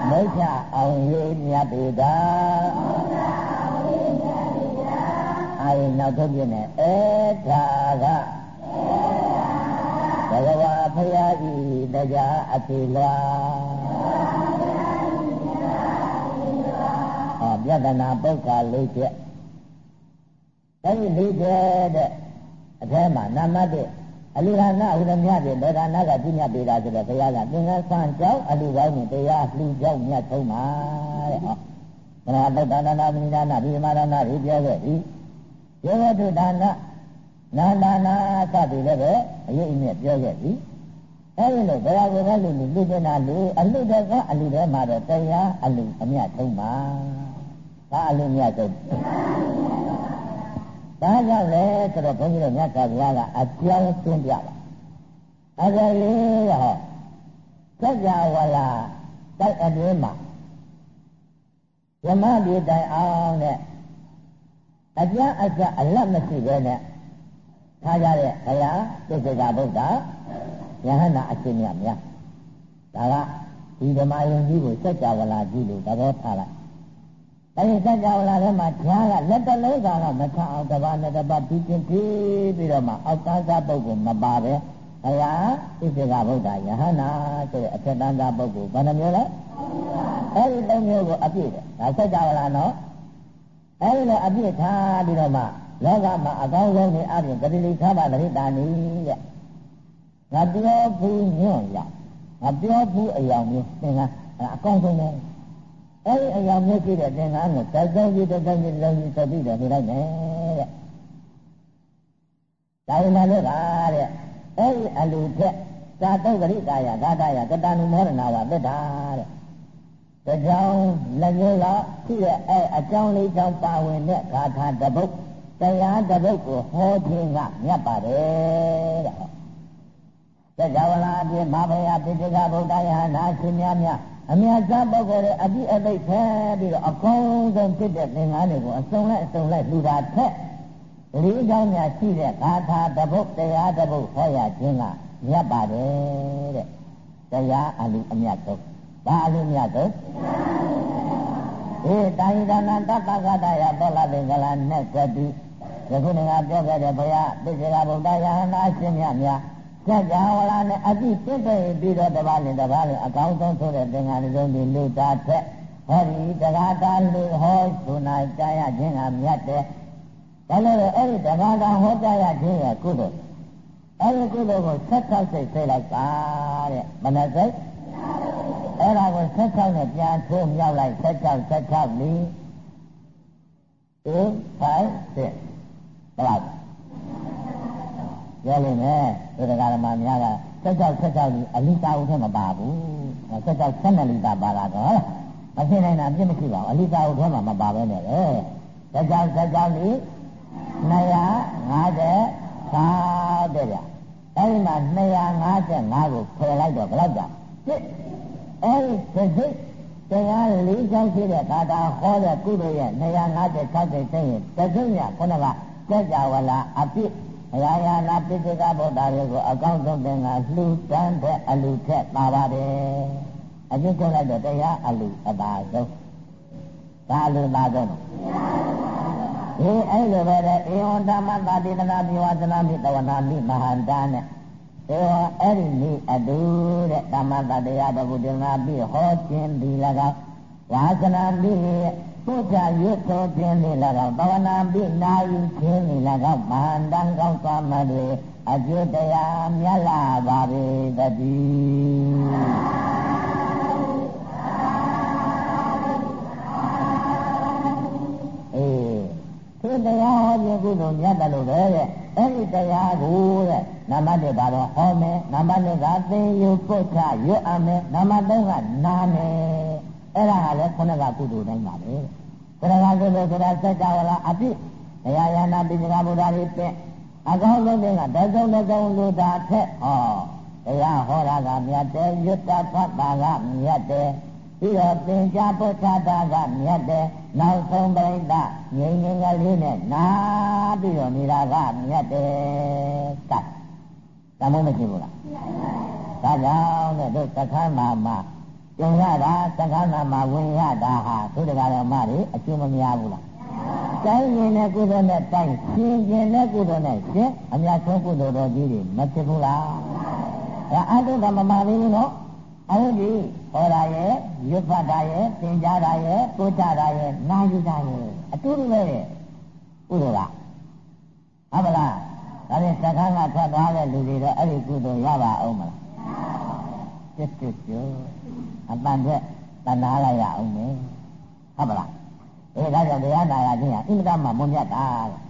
မိစ္ဆာအောင်ရေးမြတ်ပေတာအာရင်နောက်ထုတ်ပြနေအေထာက ဘဂဝါဖရာကြီးတရားအတိလာဟောပြဒနာပုဂ္ဂလေးချက်အဲဒီလေးချက်တဲ့အထဲမှာနာမတ္တအလူဟာနာဥဒမြတဲ့ဒေဒါနာကပြညတ်ပေတာဆိုတော့ဘုရားကသင်္ကန်းဆန်းကြောင်းအလူကောင်းနဲ့တရားလှူကြောင်းမြတ်ထုံးပါတဲ့ဟောဘုရားဗုဒ္ဓနာနာမိနာနာဒီမာရနာဒီပြောခဲ့ပြီယောဂတုဒါန နာနာနာစသည်လည်းပဲအရေးအမြစ်ပြောခဲ့ပြီအဲဒီလိုဘုရားကလည်းလူလူပြနာလူအလူတကအလူထဲမှာတော့တရားအလူအမြတ်ထုံးပါဒါအလူမြတ်ထုံးဘာကြောင့်လဲဆိုတော့ဘုန်းကြီးတို့မြတ်စွာဘုရားကအကြောင်းရှင်းပြတာအကြလေးဟောစัจ java လာတိုက်အတွင်းမှာဓမ္မပြေတိုင်အောင်နဲ့အကျအကျအလတ်မရှိပဲနဲ့ ထားကြတဲ့ဘုရားသစ္စေကဗုဒ္ဓယဟနာအရှင်မြတ်များဒါကဒီဓမ္မယုံကြီးကိုစัจ java လာကြည့်လို့သဘောထားလိုက်အဲဒီစัจ java လာထဲမှာဓာတ်ကလက်တလုံးကတော့မထအောင်တပါးနဲ့တပါးပြီးချင်းပြီးပြီးတော့မှအောက်သားစားပုဂ္ဂိုလ်မပါပဲဘုရားသစ္စေကဗုဒ္ဓယဟနာဆိုတဲ့အထက်တန်းသားပုဂ္ဂိုလ်ဘယ်နှမျိုးလဲအဲဒီသုံးမျိုးကိုအပြည့်တယ်ဒါစัจ java လာနော်အဲဒီလိုအပြည့်ထားပြီးတော့မှ လောကမှာအကောင်းဆုံးနေအပြင်ဂတိလိခါပါတိတာနီတဲ့ငါပြောဘူးညွန့်ရငါပြောဘူးအယောင်မျိုးသင်္ကအကောင်းဆုံးပဲအဲဒီအယောင်မျိုးရှိတဲ့သင်္ကန်းကိုတိုက်တိုက်ကြီးတိုက်တိုက်ကြီးလုံးကြီးသတိတယ်နေလိုက်မယ်တဲ့ဒါရင်လည်းကတဲ့အဲဒီအလူထက်သာတုတ်ဂရိတာယဂါတာယကတဏုမောရဏဝသစ္တာတဲ့တကြောင်လက်မျိုးကရှိတဲ့အဲအကြောင်းလေးကြောင့်ပါဝင်တဲ့ဂါထာတပုတ် တရားတပုတ်ကိုဟောခြင်းကမြတ်ပါတယ်တဲ့သစ္စာဝလာအပြင်မဘယပိဋကဗုဒ္ဓယဟနာရှင်များများအမြတ်စားပုဂ္ဂိုလ်ရဲ့အပိအသိဖဲပြီးတော့အကောင်းဆုံးဖြစ်တဲ့သင်္ကန်းတွေကိုအစုံလိုက်အစုံလိုက်လူတာထက်လေးကြောင်းများရှိတဲ့ဂါထာတပုတ်တရားတပုတ်ဟောရခြင်းကမြတ်ပါတယ်တဲ့တရားအလူအမြတ်ဆုံးဘာအလူမြတ်ဆုံးဧတာယိဒနာတတ္တဂတယသောလသင်္ကလာနဲ့ကတိ ယခုနေကပြောခဲ့တဲ့ဘုရားပိစေကဗုဒ္ဓယဟနာရှင်မြတ်များစัจ java လာနဲ့အတိပြည့်တဲ့ပြီးတော့တပါးနဲ့တပါးနဲ့အကောင်းဆုံးဆိုတဲ့သင်္ဃာလေးလုံးဒီလူသားထက်ဟောဒီတရားတာလူဟောဆိုနာကြားရခြင်းကမြတ်တယ်ဒါလည်းအဲ့ဒီတရားတာဟောကြားရခြင်းကကုသိုလ်အဲ့ဒီကုသိုလ်ကိုဆက်ဆောက်စိတ်စိတ်လိုက်ပါတဲ့မနစိတ်အဲ့ဒါကိုဆက်ဆောက်နဲ့ပြန်ထိုးမြောက်လိုက်ဆက်ဆောက်ဆက်ဆောက်လီ2 5 6 ဘယ်လောက်ပြောလိမ့်မယ်ဒီတရားဓမ္မများကဆက်ကြောက်ဆက်ကြောက်ကြီးအလိတာဥထဲမပါဘူးဆက်ကြောက်ဆက်နှစ်လိတာပါလာတော့မသိနိုင်တာအပြစ်မရှိပါဘူးအလိတာဥထဲမှာမပါဘဲနဲ့လေဆက်ကြောက်ဆက်ကြောက်ကြီး250တဲ့ဗျအဲဒီမှာ255ကိုဖယ်လိုက်တော့ဘယ်လောက်ကြာစစ်အဲဒီစိတ်တရားလေးချောင်းရှိတဲ့ဘာသာဟောတဲ့ကုသိုလ်ရဲ့256စိတ်သိရင်တသိညာခုနက စัจ java လာအပြစ်ဘုရားယာနာပိဋကဗုဒ္ဓတွေကိုအကောင်းဆုံးသင်္ကလှူတန်းတဲ့အလူထက်ပါပါတယ်အပြစ်ကုန်လိုက်တော့တရားအလူအပါဆုံးဒါအလူပါဆုံးဒီအဲ့လိုပဲတဲ့ဧဝံဓမ္မတာတိတနာမိဝသနာမိတဝနာမိမဟာန္တနဲ့ဧဝံအဲ့ဒီနေ့အတူတဲ့ဓမ္မတာတရားတော်ကိုတင်လာပြီးဟောခြင်းဒီ၎င်းဝါသနာမိ ပုဒ်ကြရွတ်တော်ခြင်းလေ၎င်းဘာဝနာပိနာယူခြင်းလေ၎င်းမဟာတန်ကောင်းသွားမှတွေအကျိုးတရားမြတ်လာပါပေတည်းအေးဒီတရားဟောခြင်းကုသိုလ်မြတ်တယ်လို့ပဲတဲ့အဲ့ဒီတရားကိုတဲ့နံပါတ်1ပါတော့ဟောမယ်နံပါတ်2ကသင်ယူပုဒ်ကြရွတ်အမယ်နံပါတ်3ကနာမယ် အဲ့ဒါကလည်းခုနကကုသိုလ်တိုင်းပါပဲသရဂကုသိုလ်ဆိုတာစัจ java လာအပြစ်ဘုရားယာနာပိဋကဗုဒ္ဓတွေပြင့်အကောင်းဆုံးတဲ့ကတစုံတစုံလူတာထက်ဟောတရားဟောတာကမြတ်တယ်ရွတ်တာဖတ်တာကမြတ်တယ်ပပြီးတော့သင်္ချာပုထတာကမြတ်တယ်နောက်ဆုံးပိဋကငြိမ်ငြိမ်ကလေးနဲ့နာပြီးတော့နေတာကမြတ်တယ်ကတ်တမိုးမရှိဘူးလားဒါကြောင့်တဲ့တို့သက္ကနာမှာ ကျုံရတာသက္ကနာမှာဝင်ရတာဟာသူတကားတော်မတွေအကျိုးမများဘူးလားတိုင်းရင်တဲ့ကုသိုလ်နဲ့တိုင်းရှင်ရှင်တဲ့ကုသိုလ်နဲ့ရှင်အများဆုံးကုသိုလ်တော်ကြီးတွေမဖြစ်ဘူးလားဒါအတုဓမ္မမလေးဘူးနော်အဲ့ဒီဟောတာရဲ့ရွတ်ဖတ်တာရဲ့သင်ကြားတာရဲ့ပို့ချတာရဲ့နာယူတာရဲ့အတူတူပဲကုသိုလ်ကဟုတ်ပါလားဒါနဲ့သက္ကန်းကထွက်သွားတဲ့လူတွေတော့အဲ့ဒီကုသိုလ်ရပါအောင်မလားစစ်စစ်ကျိုး အပန်တဲ့တဏှာလိုက်ရအောင်မယ်ဟုတ်ပါလားအဲဒါကြောင့်တရားနာရခြင်းဟာအင်္ဂဒမမွန်မြတ်တာတဲ့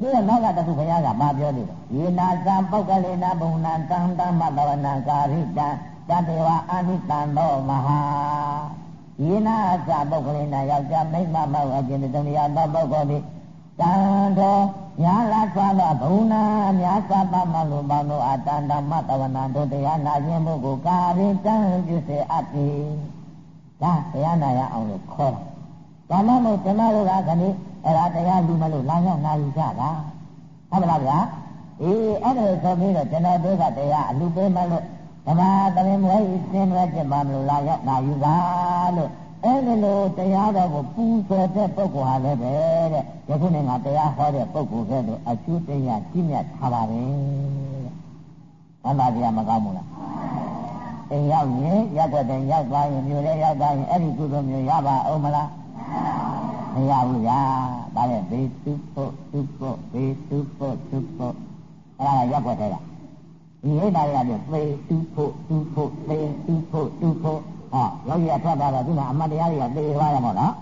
ဒီနောက်ကတခုဘုရားကမပြောသေးတယ်ယေနာသံပုဂ္ဂလေနာဘုံနာတံတမတဝနာကာရိတံတတေဝအာနိတံသောမဟာယေနာသပုဂ္ဂလေနာယောက်ျားမိန်းမမောအကျင့်တဏှာသောပုဂ္ဂိုလ်သည် တံတော်ညာလာစွာသောဘုံနာများစွာပမလိုပေါင်းတို့အတန္တမတဝနာတို့တရားနာခြင်းမှုကိုကာရိတံပြုစေအပ်သည်ဒါတရားနာရအောင်လို့ခေါ်တာဒါမှမဟုတ်ကျွန်တော်တို့ကခဏအဲ့ဒါတရားလူမလို့လာရောက်နာယူကြတာဟုတ်ပါလားဗျာအေးအဲ့ဒါဆိုပြီးတော့ကျွန်တော်တို့ကတရားအလူပေးမလို့ဓမ္မသမင်မွေးစင်ရဲချက်ပါမလို့လာရောက်နာယူပါလို့ အဲ့ဒီလိုတရားတော်ကိုပူဇော်တဲ့ပုဂ္ဂိုလ်ဟာလည်းပဲတဲ့ယခုနေ့ငါတရားဟောတဲ့ပုဂ္ဂိုလ်ကဲ့သို့အကျိုးတရားကြီးမြတ်ထားပါတယ်တဲ့။ဘာသာတရားမကောင်းဘူးလား။အိမ်ရောက်ရင်ရက်ွက်တဲ့ရောက်သွားရင်မြို့လေးရောက်သွားရင်အဲ့ဒီကုသိုလ်မျိုးရပါအောင်မလား။မရဘူးဗျာ။ဒါလည်းဘေးသူဖို့သူဖို့ဘေးသူဖို့သူဖို့အဲ့ဒါရက်ွက်တဲ့ကဒီအိဒါတွေကဘေးသူဖို့သူဖို့ဘေးသူဖို့သူဖို့ ဟောလောကီကထွက်သွားတော့ဒီမှာအမတ်တရားတွေကသေသွားရမှာနော်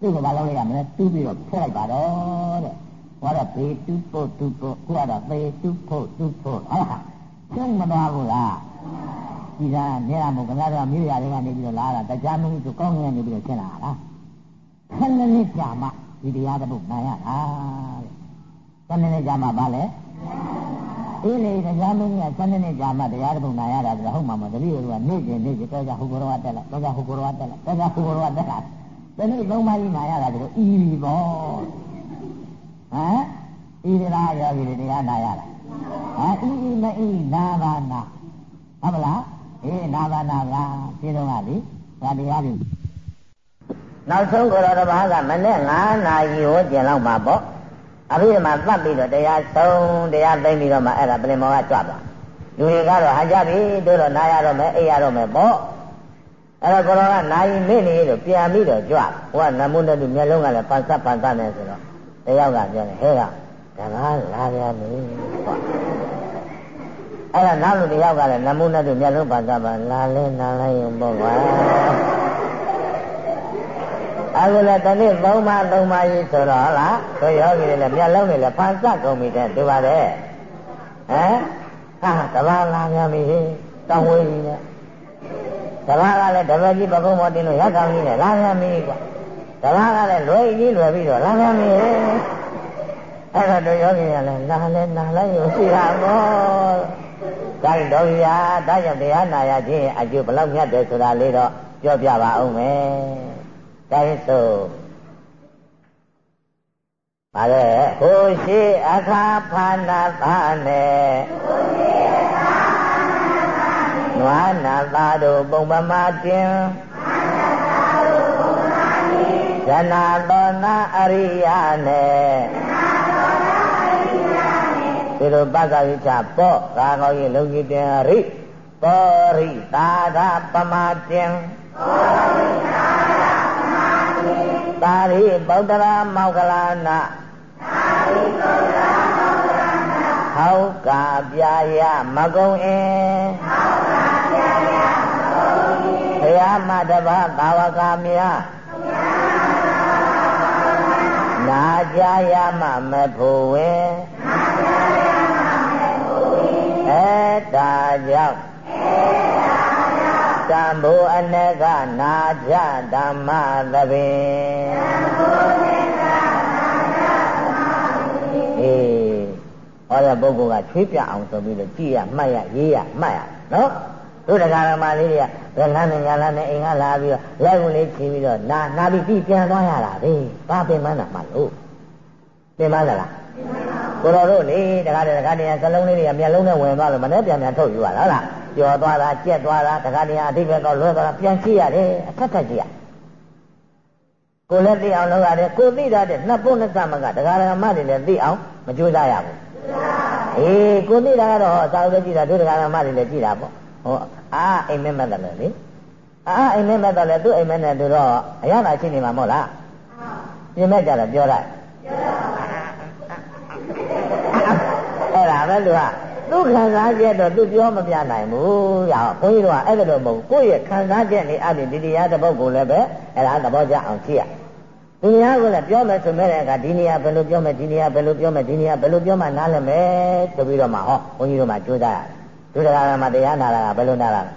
သူ့ကိုဘာလုပ်လိုက်ရမလဲတူးပြီးတော့ဖျက်လိုက်ပါတော့တဲ့ဟောတော့ဘေးတူဖို့တူဖို့ခုကတော့ဘေးတူဖို့တူဖို့ဟာကျုံမသွားဘူးလားဒီကနေရမို့ခင်ဗျားတို့မြို့ရတွေကနေပြီးတော့လာတာတရားမင်းတို့ကောင်းငင်နေပြီးတော့ရှင်းလာတာခဏလေးကြာမှဒီတရားတစ်ပုဒ်နိုင်ရတာတဲ့ခဏလေးကြာမှဘာလဲ အေးလေတရားမင်းကြီးက7နှစ်ကြာမှတရားတစ်ပုဒ်နာရတာဆိုတော့ဟုတ်မှာမတတိယကနေ့ကျင်နေ့ကျင်တော့ကြဟိုကောရတက်လိုက်တော့ကြဟိုကောရတက်လိုက်တော့ကြဟိုကောရတက်လိုက်ဒီနေ့သုံးပါးကြီးနာရတာဆိုတော့ဤပြီပေါ့ဟမ်ဤဒီလားယောဂီတွေတရားနာရတာဟမ်ဤဤမဤနာပါနာဟုတ်မလားအေးနာပါနာကပြေတော့ကလေဒါတရားတွေနောက်ဆုံးကိုယ်တော်တစ်ပါးကမနေ့9နာရီဟောကျင်လောက်မှာပေါ့ အဘိဓမ္မာသတ်ပြီးတော့တရားဆုံးတရားသိမ့်ပြီးတော့မှအဲ့ဒါပြင်မောကကြွသွားလူတွေကတော့ဟာကြပြီတို့တော့နားရတော့မယ်အိပ်ရတော့မယ်ပေါ့အဲ့တော့ကိုရောကနာယီမိနေလို့ပြန်ပြီးတော့ကြွဟိုကနမုန်းတဲ့လူမျက်လုံးကလည်းပန်ဆက်ပန်ဆက်နေဆိုတော့တယောက်ကပြောတယ်ဟဲ့ကဒါကလာပြန်ပြီပေါ့အဲ့ဒါနောက်လူတယောက်ကလည်းနမုန်းတဲ့လူမျက်လုံးပန်ဆက်ပန်လာလဲနာလိုက်ရင်ပေါ့ကွာ အခုလည်းတနေ့သုံးပါသုံးပါကြီးဆိုတော့ဟုတ်လားတို့ယောဂီတွေလည်းမျက်လုံးတွေလည်းဖန်ဆက်ကုန်ပြီတဲ့ဒီပါတယ်ဟမ်ဟာတဘာလာပြန်ပြီတောင်းဝေးကြီးနဲ့တဘာကလည်းတပည့်ကြီးပကုံးမတင်လို့ရကောင်းကြီးနဲ့လာပြန်ပြီကွာတဘာကလည်းလွယ်ကြီးလွယ်ပြီးတော့လာပြန်ပြီအဲ့တော့တို့ယောဂီကလည်းလာလဲနာလိုက်ရရှိတာပေါ့ဒါတော်ရဒါကြောင့်တရားနာရခြင်းအကျိုးဘလောက်မြတ်တယ်ဆိုတာလေးတော့ပြောပြပါအောင်မယ် တိုင်းဆိုပါလေဟိုရှိအခါဖာနာသာနဲ့နွားနာသာတို့ပုံပမာတင်ဇနာတော်နာအရိယာနဲ့ဒီလိုပက္ခဝိချပေါ့ကာကောင်းရင်လုံကြီးတင်ရိပေါ်ရိသာသာပမာတင်ပေါ်ရိသာ သာရိပုတ္တရာမောကလနာသာရိပုတ္တရာမောကလနာဟောက်ကပြာယမကုံအင်းဟောက်ကပြာယမကုံအင်းဘုရားမတပသာဝကမြာနာကြရမမဖို့ဝင်နာကြရမမဖို့ဝင်အဲတာကြောင့်အဲ တံဘုအနကနာကြဓမ္မသဗ္ဗေတံဘုအနကနာကြဓမ္မသဗ္ဗေအေးဟောတဲ့ပုဂ္ဂိုလ်ကချွေးပြအောင်ဆိုပြီးတော့ကြည့်ရမှတ်ရရေးရမှတ်ရနော်တို့တရားဓမ္မလေးတွေကဘယ်လမ်းနဲ့ညာလမ်းနဲ့အိမ်ကလာပြီးတော့လက်ကုန်လေးချီပြီးတော့နာနာပြီးပြီးပြန်သွားရတာပဲဘာပင်မနာမှလို့ပင်မလားလားကိုတော်တို့လေတရားတရားတရားစလုံးလေးတွေကမျက်လုံးနဲ့ဝင်သွားလို့မနေ့ပြန်ပြန်ထုတ်ယူရတာဟုတ်လား ကျော်သွားတာကြက်သွားတာတရားတရားအဓိပ္ပာယ်တော့လွဲသွားတာပြန်ကြည့်ရတယ်အထက်ထက်ကြည့်ရကိုလည်းသိအောင်လုပ်ရတယ်ကိုသိတာတဲ့နှစ်ပုတ်နှစ်သမကတရားဓမ္မတွေလည်းသိအောင်မကြိုးစားရဘူးအေးကိုသိတာကတော့စာအုပ်ကြည့်တာဒုတရားဓမ္မတွေလည်းကြည့်တာပေါ့ဟောအာအိမ်မက်မက်တယ်လေအာအိမ်မက်မက်တယ်လေသူ့အိမ်မက်နဲ့သူတော့အရသာရှိနေမှာမဟုတ်လားပြင်မဲ့ကြတယ်ပြောလိုက်အဲ့ဒါပဲလူက သူခံစားချက်တော့သူပြောမပြနိုင်ဘူး။ရအောင်ဘုန်းကြီးတို့ကအဲ့ဒါလိုမဟုတ်ကိုယ့်ရဲ့ခံစားချက်နေအပြင်ဒီတရားတစ်ပုဒ်ကိုလည်းပဲအဲ့ဒါသဘောကျအောင်ကြည့်ရ။ဒီနေရာကိုလည်းပြောမယ်ဆိုမဲ့တဲ့အခါဒီနေရာဘယ်လိုပြောမယ်ဒီနေရာဘယ်လိုပြောမယ်ဒီနေရာဘယ်လိုပြောမှနားလည်မယ်ဆိုပြီးတော့မှဟောဘုန်းကြီးတို့မှကြိုးစားရတယ်။ဒုဒကာရမတရားနာတာကဘယ်လိုနာတာလဲ။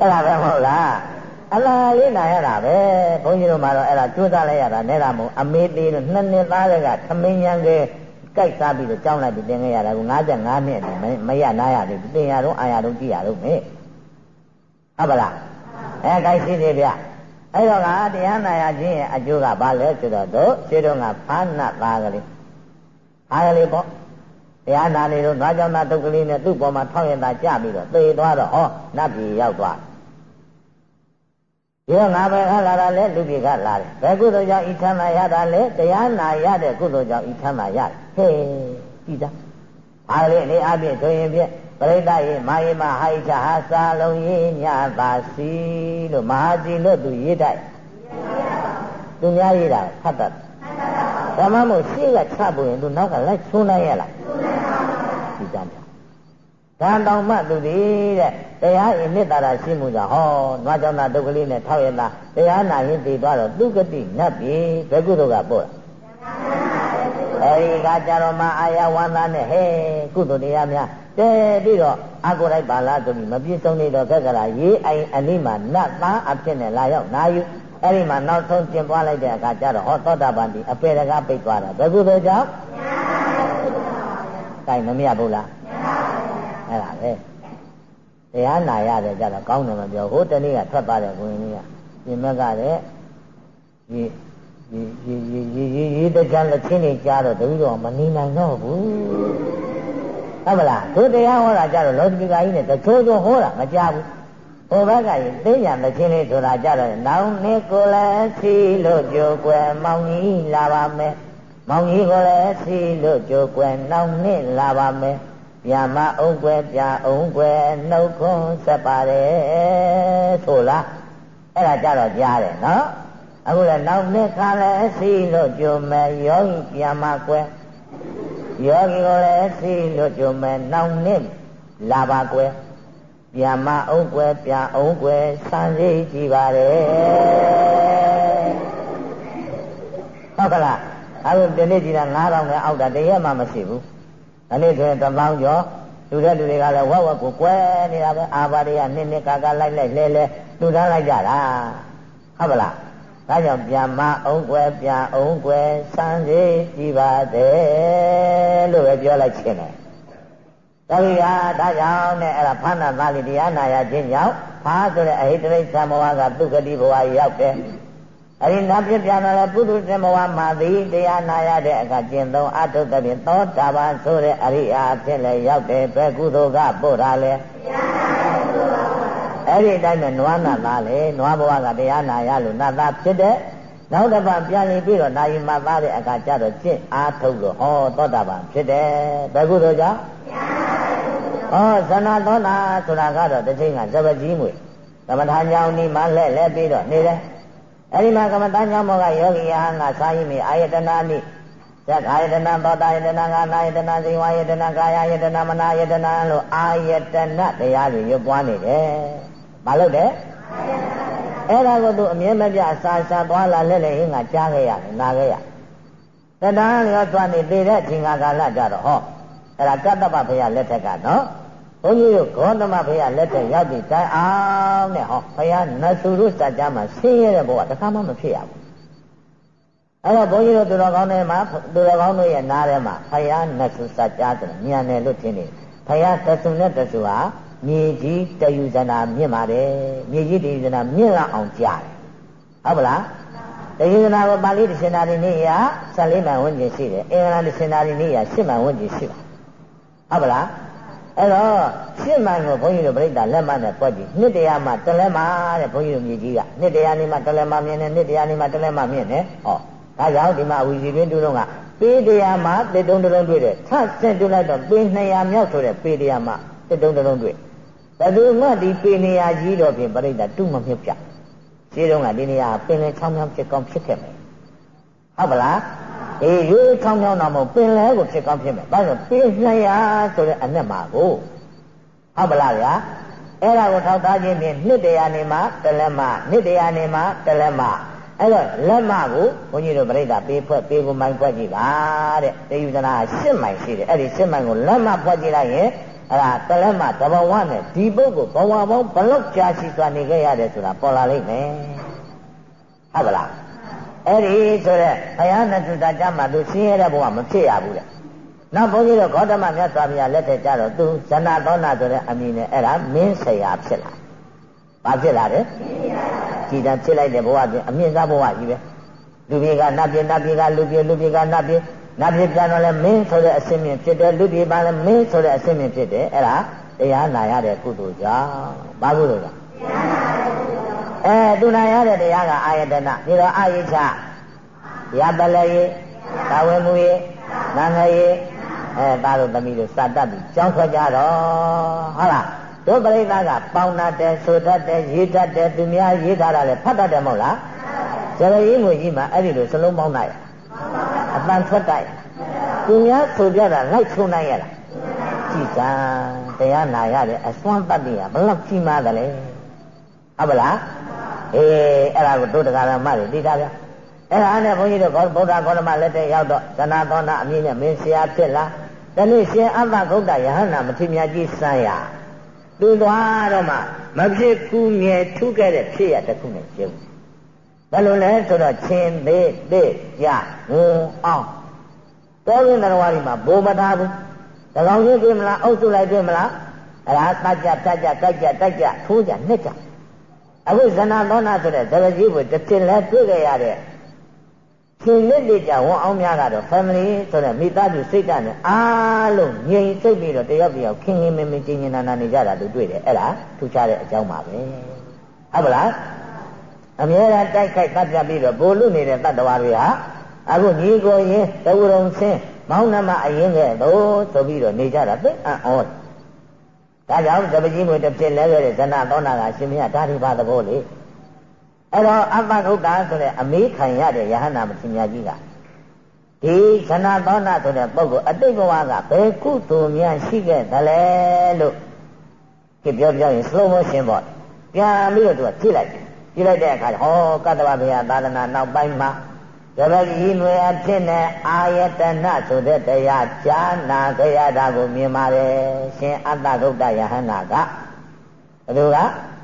အဲ့ဒါပဲမဟုတ်လား။အလားလေးနာရတာပဲဘုန်းကြီးတို့မှတော့အဲ့ဒါကြိုးစားလိုက်ရတာနဲ့တာမဟုတ်အမေသေးလို့နှစ်နှစ်သားကသမင်းရန်ကဲ ကြိုက်စားပြီးတော့ကြောင်းလိုက်ပြီးတင်ခဲ့ရတာက55နှစ်မရနာရသေးဘူးတင်ရတော့အာရတော့ကြည့်ရတော့မေဟုတ်ပါလားအဲကြိုက်ရှိသေးဗျအဲ့တော့ကတရားနာရခြင်းရဲ့အကျိုးကဘာလဲဆိုတော့တို့ရှင်းတော့ကဖာနသားကလေးအားကလေးပေါ့တရားနာနေတော့နွားကြောင့်သားတုတ်ကလေးနဲ့သူ့ပေါ်မှာထောက်ရင်သာကြပြီးတော့သေသွားတော့ဟောနတ်ပြည်ရောက်သွား ဒီတော့ငါပဲခလာတာလဲလူပြည်ကလာတယ်ဘယ်ကုသိုလ်ကြောင့်ဤထမ်းသာရတာလဲတရားနာရတဲ့ကုသိုလ်ကြောင့်ဤထမ်းသာရတယ်ဟေးကြည်သားအားလေးလေးအပြည့်ဆိုရင်ဖြင့်ပရိသတ်ရေမာယေမဟိုက်ချဟာစာလုံးရေးညသာစီလို့မဟာစီလို့သူရေးတိုက်သူများရေးတာဖတ်တတ်ဓမ္မမို့ရှေ့ကချဖို့ရင်သူနောက်ကလိုက်ဆွနိုင်ရလားကြည်သားကံ တောင်မှသူဒီတဲ့တရားရင်မေတ္တာရှိမှုကြောင့်ဟောနွားကြောင့်သာဒုက္ခလေးနဲ့ထောက်ရတာတရားနာရင်သိသွားတော့သူကတိနတ်ပြီဘယ်ကုသိုလ်ကပို့အဲဒီကကြတော့မှအာယဝန္တာနဲ့ဟဲကုသိုလ်တရားများတဲပြီးတော့အကိုလိုက်ပါလားဆိုပြီးမပြည့်စုံနေတော့ကက်ကလာရေးအိုင်အနိမှာနတ်သားအဖြစ်နဲ့လာရောက်နာယူအဲ့ဒီမှာနောက်ဆုံးကျင်ပွားလိုက်တဲ့အခါကျတော့ဟောသောတာပန်ဒီအပေတကားပိတ်သွားတာဘယ်ကုသိုလ်ကြောင့်တိုင်မမြတ်ဘူးလား အဲ့ဒါပဲတရားနာရတယ်ကြတော့ကောင်းတယ်မပြောဟိုတနေ့ကထွက်သွားတဲ့ဘုရင်ကြီးကပြင်မက်ကတဲ့ဒီဒီဒီဒီဒီဒီတကြလက်ချင်းတွေကြားတော့တပည့်တော်မနေနိုင်တော့ဘူးဟုတ်မလားတို့တရားဟောတာကြတော့လောကီကာကြီးနဲ့တချို့ချို့ဟောတာမကြဘူးဟိုဘက်ကရင်သိညာမချင်းလေးဆိုတာကြတော့နောင်နှစ်ကိုလည်းစီလို့ကြိုကွယ်မောင်ကြီးလာပါမယ်မောင်ကြီးကိုလည်းစီလို့ကြိုကွယ်နောင်နှစ်လာပါမယ် ပြမအောင်ွယ်ပြအောင်ွယ်နှုတ်ခွန်းဆက်ပါတယ်ဆိုလားအဲ့ဒါကြတော့ကြားတယ်နော်အခုလည်းနောက်နှစ်ခါလည်းစီလို့ကြုံမဲ့ယောဂီပြမကွယ်ယောဂီကိုလည်းစီလို့ကြုံမဲ့နောက်နှစ်လာပါကွယ်ပြမအောင်ွယ်ပြအောင်ွယ်စံစိတ်ကြည့်ပါတယ်ဟုတ်ကလားအခုဒီနေ့ကြည့်တာ9000နဲ့အောက်တာတရက်မှမရှိဘူး ဒါနေ့ဆိုရင်တပေါင်းကျော်လူတဲ့လူတွေကလည်းဝက်ဝက်ကိုကွဲနေတာပဲအာဘာတွေကနှစ်နှစ်ကာကာလိုက်လိုက်လဲလဲလူသားလိုက်ကြတာဟုတ်ပါလားဒါကြောင့်ပြန်မအောင်ကွယ်ပြန်အောင်ကွယ်စံစေကြည်ပါသေးလို့ပဲပြောလိုက်ခြင်းတယ်တပိဟာဒါကြောင့်နဲ့အဲ့ဒါဖဏသားလိတရားနာရခြင်းကြောင့်ဖားဆိုတဲ့အဟိတရိစ္ဆာမောဟကသူကတိဘဝရောက်တယ် အဲ့ဒီနာပြပြန်လာတဲ့ပုထုဇဉ်ဘဝမှာသည်တရားနာရတဲ့အခါကျင့်သုံးအထုတဖြင့်သောတာပန်ဆိုတဲ့အရိယာအဖြစ်လည်းရောက်တယ်ဘယ်ကုသိုလ်ကပို့တာလဲအဲ့ဒီအတိုင်းပဲနွားနာသားလေနွားဘဝကတရားနာရလို့နတ်သားဖြစ်တဲ့နောက်တစ်ပတ်ပြန်ရင်ပြီးတော့နာယီမသားတဲ့အခါကျတော့ကျင့်အားထုတ်လို့ဟောသောတာပန်ဖြစ်တယ်ဘယ်ကုသိုလ်ကြောင့်ဟောဇဏသောနာဆိုတာကတော့တစ်ချိန်ကဇပကြီးမွေသမထာကြောင့်ဒီမှာလှဲ့လဲပြီးတော့နေတယ် အဲဒီမှာကမ္မတန်ကြောင့်မောကယောဂီယဟန်ကစာရင်မိအာယတနာနိသက္ခာယတနာသောတာယတနာကာနာယတနာဇိဝယတနာကာယယတနာမနာယတနာလို့အာယတနာတရားတွေရွပွားနေတယ်။မလုပ်တဲ့အဲ့ဒါကိုသူအမြဲမပြအစာစာသွားလာလက်လည်းဟင်းကကြားခဲ့ရတယ်နားခဲ့ရ။တဏှာရောသွားနေသေးတဲ့အချိန်ကာလကြတော့ဟောအဲ့ဒါကတ္တပဘုရားလက်ထက်ကနော်ဘုန်းကြီးတို့ဂေါတမဘုရားလက်ထက်ရောက်ပြီးတိုင်အောင်နဲ့ဟောဘုရားနတ်သူတို့စัจ जा မှာဆင်းရဲတဲ့ဘဝတခါမှမဖြစ်ရဘူးအဲ့တော့ဘုန်းကြီးတို့သူတော်ကောင်းတွေမှာသူတော်ကောင်းတို့ရဲ့နားထဲမှာဘုရားနတ်သူစัจ जा ဆိုညံတယ်လို့ထင်နေဘုရားတဆူနဲ့တဆူဟာ မြေကြီးတယူဇနာမြင့်ပါတယ်မြေကြီးတယူဇနာမြင့်လောက်အောင်ကြားတယ်ဟုတ်ပလားတယူဇနာကပါဠိတရှင်နာရီနေ့ရ14မှန်ဝန်းကျင်ရှိတယ်အင်္ဂလာတရှင်နာရီနေ့ရ10မှန်ဝန်းကျင်ရှိပါဟုတ်ပလား အဲ့တော့ရှင်းမှန်ကိုဘုန်းကြီးတို့ပြိဿလက်မနဲ့ပွက်ကြည့်နှစ်တရားမှတလဲမှတဲ့ဘုန်းကြီးတို့မြေကြီးကနှစ်တရားနေမှတလဲမှမြင်တယ်နှစ်တရားနေမှတလဲမှမြင်တယ်ဟောဒါကြောင့်ဒီမှာအဝီစီတွင်တူလုံးကပေးတရားမှာတစ်တုံးတစ်လုံးတွေ့တယ်ထပ်ဆင့်တူလိုက်တော့ပေး200မြောက်ဆိုတဲ့ပေးတရားမှာတစ်တုံးတစ်လုံးတွေ့ဘယ်သူမှဒီပေးနေရကြီးတော့ဖြင့်ပြိဿတုမမြုပ်ပြရှင်းတော့ကဒီနေရာပင်လယ်ချောင်းချောင်းဖြစ်ကောင်းဖြစ်ခဲ့မယ်ဟုတ်ပလား အေးရိုးချောင်းချောင်းတော့မဟုတ်ပင်လယ်ကိုဖြစ်ကောင်းဖြစ်မယ်ဘာလို့ပေး200ဆိုတဲ့အနက်မှာကိုဟုတ်ပလားဗျာအဲ့ဒါကိုထောက်ထားခြင်းဖြင့်နှစ်တရားနေမှာတလက်မနှစ်တရားနေမှာတလက်မအဲ့တော့လက်မကိုဘုန်းကြီးတို့ပြိဿပေးဖွဲ့ပေးကိုမိုင်းဖွဲ့ကြည့်ပါတဲ့တေယူဇနာ10မိုင်ရှိတယ်အဲ့ဒီ10မိုင်ကိုလက်မဖွဲ့ကြည့်လိုက်ရင်အဲ့ဒါတလက်မတဘဝနဲ့ဒီပုဂ္ဂိုလ်ဘဝပေါင်းဘလောက်ကြာရှိစွာနေခဲ့ရတယ်ဆိုတာပေါ်လာလိမ့်မယ်ဟုတ်ပါလား အဲ့ဒီဆိုတော့ဘုရားနတုတာကြမှာသူဆင်းရဲတဲ့ဘဝမဖြစ်ရဘူးတဲ့နောက်ဘုန်းကြီးတို့ဂေါတမမြတ်စွာဘုရားလက်ထက်ကြတော့သူဇဏသောနာဆိုတဲ့အမည်နဲ့အဲ့ဒါမင်းဆရာဖြစ်လာဘာဖြစ်လာတယ်ကြည်တံဖြစ်လိုက်တဲ့ဘဝပြင်အမြင့်သားဘဝကြီးပဲလူပြေကနတ်ပြေနတ်ပြေကလူပြေလူပြေကနတ်ပြေနတ်ပြေပြန်တော့လဲမင်းဆိုတဲ့အစင်းမြင့်ဖြစ်တယ်လူပြေပါလဲမင်းဆိုတဲ့အစင်းမြင့်ဖြစ်တယ်အဲ့ဒါတရားနာရတဲ့ကုသိုလ်ကြောင့်ဘာကုသိုလ်လဲ အဲသူနာရတဲ့တရားကအာယတနာပြီးတော့အာယိချရပလယေသာဝေမူယေနန္ငယေအဲသားတို့သမီးတို့စတတ်ပြီးကြောင်းထွက်ကြတော့ဟုတ်လားတို့ပရိသတ်ကပေါင်းတတ်တယ်ဆိုတတ်တယ်ရေးတတ်တယ်သူများရေးထားတာလည်းဖတ်တတ်တယ်မဟုတ်လားဇရရေးငွေကြီးမှာအဲ့ဒီလိုစလုံးပေါင်းနိုင်အပန်ထွက်တတ်သူများဆိုပြတာလိုက်ချုံနိုင်ရလားကြည်စံတရားနာရတဲ့အစွမ်းတတ်တယ်ဘလောက်ကြီးမားတယ်လဲ ဟုတ်ပလားအေးအဲ့ဒါကိုတို့တရားဓမ္မတွေသိတာဗျအဲ့ဒါနဲ့ဘုန်းကြီးတို့ဗုဒ္ဓဂေါတမလက်ထက်ရောက်တော့သနာသောနာအမည်နဲ့မင်းဆရာဖြစ်လာတနေ့ရှင်အဘဂုတ်တယဟန္တာမထေမြတ်ကြီးစံရသူသွားတော့မှမဖြစ်ကူးမြဲထုခဲ့တဲ့ဖြစ်ရတစ်ခုနဲ့ကျုံဘယ်လိုလဲဆိုတော့ချင်းသေးသေးကြငုံအောင်တောရင်းတော်ဝါဒီမှာဘိုးမထားဘူးတကောင်ကြီးပြင်မလားအုပ်စုလိုက်ပြင်မလားအဲ့ဒါတတ်ကြတတ်ကြတိုက်ကြတိုက်ကြထိုးကြနှစ်ကြ အခုဇဏသောနာဆိုတဲ့သရကြီးကိုတစ်ထင်လဲတွေ့ကြရတဲ့ရှင်လက်လက်ကြဝန်အောင်များကတော့ family ဆိုတဲ့မိသားစုစိတ်ဓာတ်နဲ့အားလုံးငြိမ်စိတ်ပြီးတော့တယောက်တယောက်ခင်ခင်မင်မင်ကျင်ကျင်နာနာနေကြတာသူတွေ့တယ်အဲ့ဒါထူခြားတဲ့အကြောင်းပါပဲဟုတ်ပါလားအမြဲတမ်းတိုက်ခိုက်တတ်ပြပြီးတော့ဘိုလ်လူနေတဲ့တတ္တဝါတွေဟာအခုညီကိုရင်တဝရုံဆင်းမောင်းနှမအရင်ကဲ့သို့ဆိုပြီးတော့နေကြတာသိအံ့ဩ ဒါကြောင့်တပကြီးမွေတစ်ဖြစ်လဲခဲ့တဲ့ဇဏသောနာကရှင်မရဒါဒီပါသဘောလေအဲ့တော့အပ္ပဂုတ်တာဆိုတဲ့အမေးခံရတဲ့ယဟနာမထေရကြီးကဒီခဏသောနာဆိုတဲ့ပုဂ္ဂိုလ်အတိတ်ဘဝကဘယ်ကုသိုလ်များရှိခဲ့သလဲလို့ကြပြောပြောရင် slow motion ပေါ့ပြန်ပြီးတော့သူကကြည့်လိုက်ကြည့်လိုက်တဲ့အခါဟောကတ္တဝဘုရားသာသနာနောက်ပိုင်းမှာ ရပကြီးနွယ်အဖြစ်နဲ့အာယတနာဆိုတဲ့တရားကြားနာကြရတာကိုမြင်ပါတယ်ရှင်အတ္တဂုတ်တယဟနာကဘယ်သူက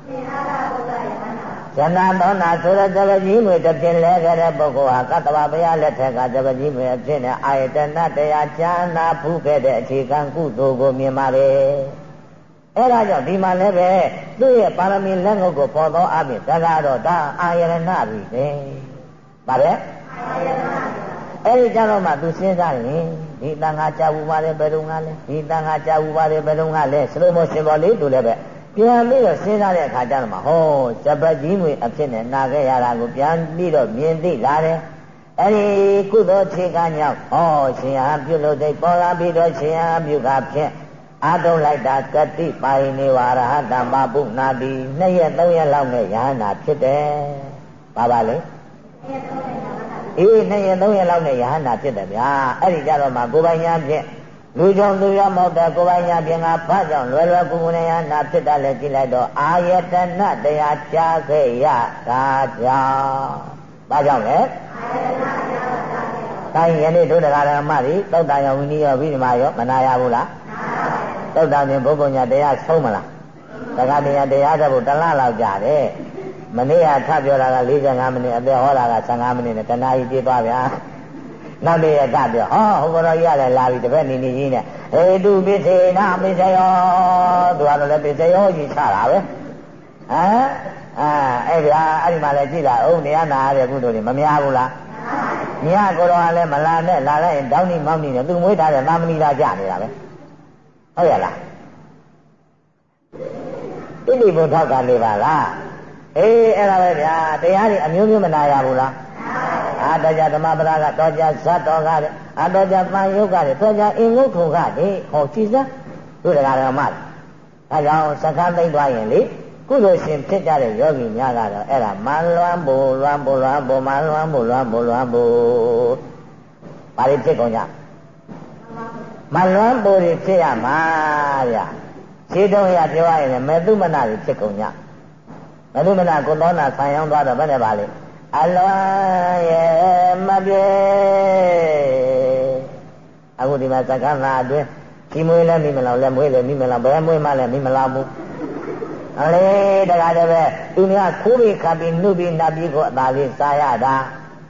ရှင်အတ္တဂုတ်တယဟနာဇဏသောနာဆိုတဲ့တပကြီးငွေတစ်ပြင်လဲခဲ့တဲ့ပုဂ္ဂိုလ်ဟာကတ္တဝဘုရားလက်ထက်ကတပကြီးငွေအဖြစ်နဲ့အာယတနာတရားချာနာဖူးခဲ့တဲ့အခြေခံကုသိုလ်ကိုမြင်ပါလေအဲ့ဒါကြောင့်ဒီမှာလည်းပဲသူ့ရဲ့ပါရမီလက်ငုပ်ကိုပေါ်သောအပြင်ဒါကတော့ဒါအာယရဏပြီပဲ။ဗါလဲအာယရဏ အဲ့ဒီကြတော့မှသူစဉ်းစားရင်ဒီတန်ခါကြာဘူးပါလေဘယ်တော့ကလဲဒီတန်ခါကြာဘူးပါလေဘယ်တော့ကလဲစလို့မရှင်ပေါ်လေးသူလည်းပဲပြန်ပြီးတော့စဉ်းစားတဲ့အခါကျတော့မှဟောဇပတ်ကြီးငွေအဖြစ်နဲ့နာခဲ့ရတာကိုပြန်ပြီးတော့မြင်သိလာတယ်အဲ့ဒီကုသိုလ်ခြေကညောင်းဟောရှင်ဟာပြုလို့သိပေါ်လာပြီးတော့ရှင်ဟာပြုကဖြင့်အာတုံလိုက်တာကတိပိုင်နေဝရဟတမပုနာတိနှစ်ရက်သုံးရက်လောက်နဲ့ရဟနာဖြစ်တယ်။ဘာပါလဲ။ အေးနှစ်ရက်သုံးရက်လောက်နဲ့ရဟနာဖြစ်တယ်ဗျာ။အဲ့ဒီကြတော့မှကိုယ်ပိုင်ညာဖြင့်လူကြောင့်သူရမောက်တဲ့ကိုယ်ပိုင်ညာပြင်ကဘာကြောင့်လွယ်လွယ်ကူကူနဲ့ရနာဖြစ်တာလဲကြည့်လိုက်တော့အာယတနတရားကြားခဲ့ရတာကြောင့်ဘာကြောင့်လဲအာယတနတရားကြားခဲ့ရတိုင်းယနေ့ဒုဒကာရမတွေတောက်တန်ရောဝိနည်းရောဝိဓမရောမနာရဘူးလားတောက်တန်ပြင်ဘုဂုံညာတရားဆုံးမလားတက္ကတရားတရားတဲ့ဘုတလားလောက်ကြတယ် မနေ့ကထပြောတာက45မိနစ်အသက်ဟောတာက15မိနစ်နဲ့တနာရီပြည့်သွားဗျာနောက်နေ့ရကပြောဟောဟိုဘော်ကြီးရတယ်လာပြီတပည့်နေနေကြီးနဲ့ဟေတုပိစေနာပိစယောသူကတော့လည်းပိစယောကြီးချတာပဲဟမ်အာအဲ့ဗျာအဲ့ဒီမှာလည်းကြည့်တာဟုတ်နေရနာရတဲ့ကုသိုလ်တွေမများဘူးလားမြတ်ကိုယ်တော်ကလည်းမလာနဲ့လာလိုက်ရင်တောင်းနေမောင်းနေတယ်သူမွေးထားတဲ့သာမဏေလာကြနေတာပဲဟုတ်ရလားတိတိဘုထောက်ကနေပါလား အေးအဲ့ဒါပဲဗျာတရားတွေအမျိုးမျိုးမနာရဘူးလားအာတော်ကြဓမ္မပဒကတော်ကြဇတ်တော်ကတဲ့အာတော်ကြပန်ယုတ်ကတဲ့တော်ကြအင်္ဂုတ်ထုံကတဲ့ဟောကြည်စမ်းတို့တရားတော်မှအဲကြောင့်စကားသိမ့်သွားရင်လေကုသိုလ်ရှင်ဖြစ်ကြတဲ့ယောဂီများကတော့အဲ့ဒါမလွမ်းဘူလွမ်းဘူလွမ်းဘူမလွမ်းဘူလွမ်းဘူလွမ်းဘူဘာတွေဖြစ်ကုန်ကြမလွမ်းဘူတွေဖြစ်ရမှာဗျာခြေတုံးရပြောရရင်မေတုမနာတွေဖြစ်ကုန်ကြ မေတုမနာကိုသောနာဆံရောက်သွားတော့ဘယ်နဲ့ပါလဲအလွန်ရဲ့မပြေအခုဒီမှာသက္ကနာအတွင်းဒီမွေးလည်းမိမလောက်လည်းမွေးလည်းမိမလောက်ဘယ်မွေးမှလည်းမိမလောက်ဘူးအလေတကားတည်းပဲသူများခိုးပြီးခပ်ပြီးနှုတ်ပြီးနပ်ပြီးကိုအသာလေးစားရတာ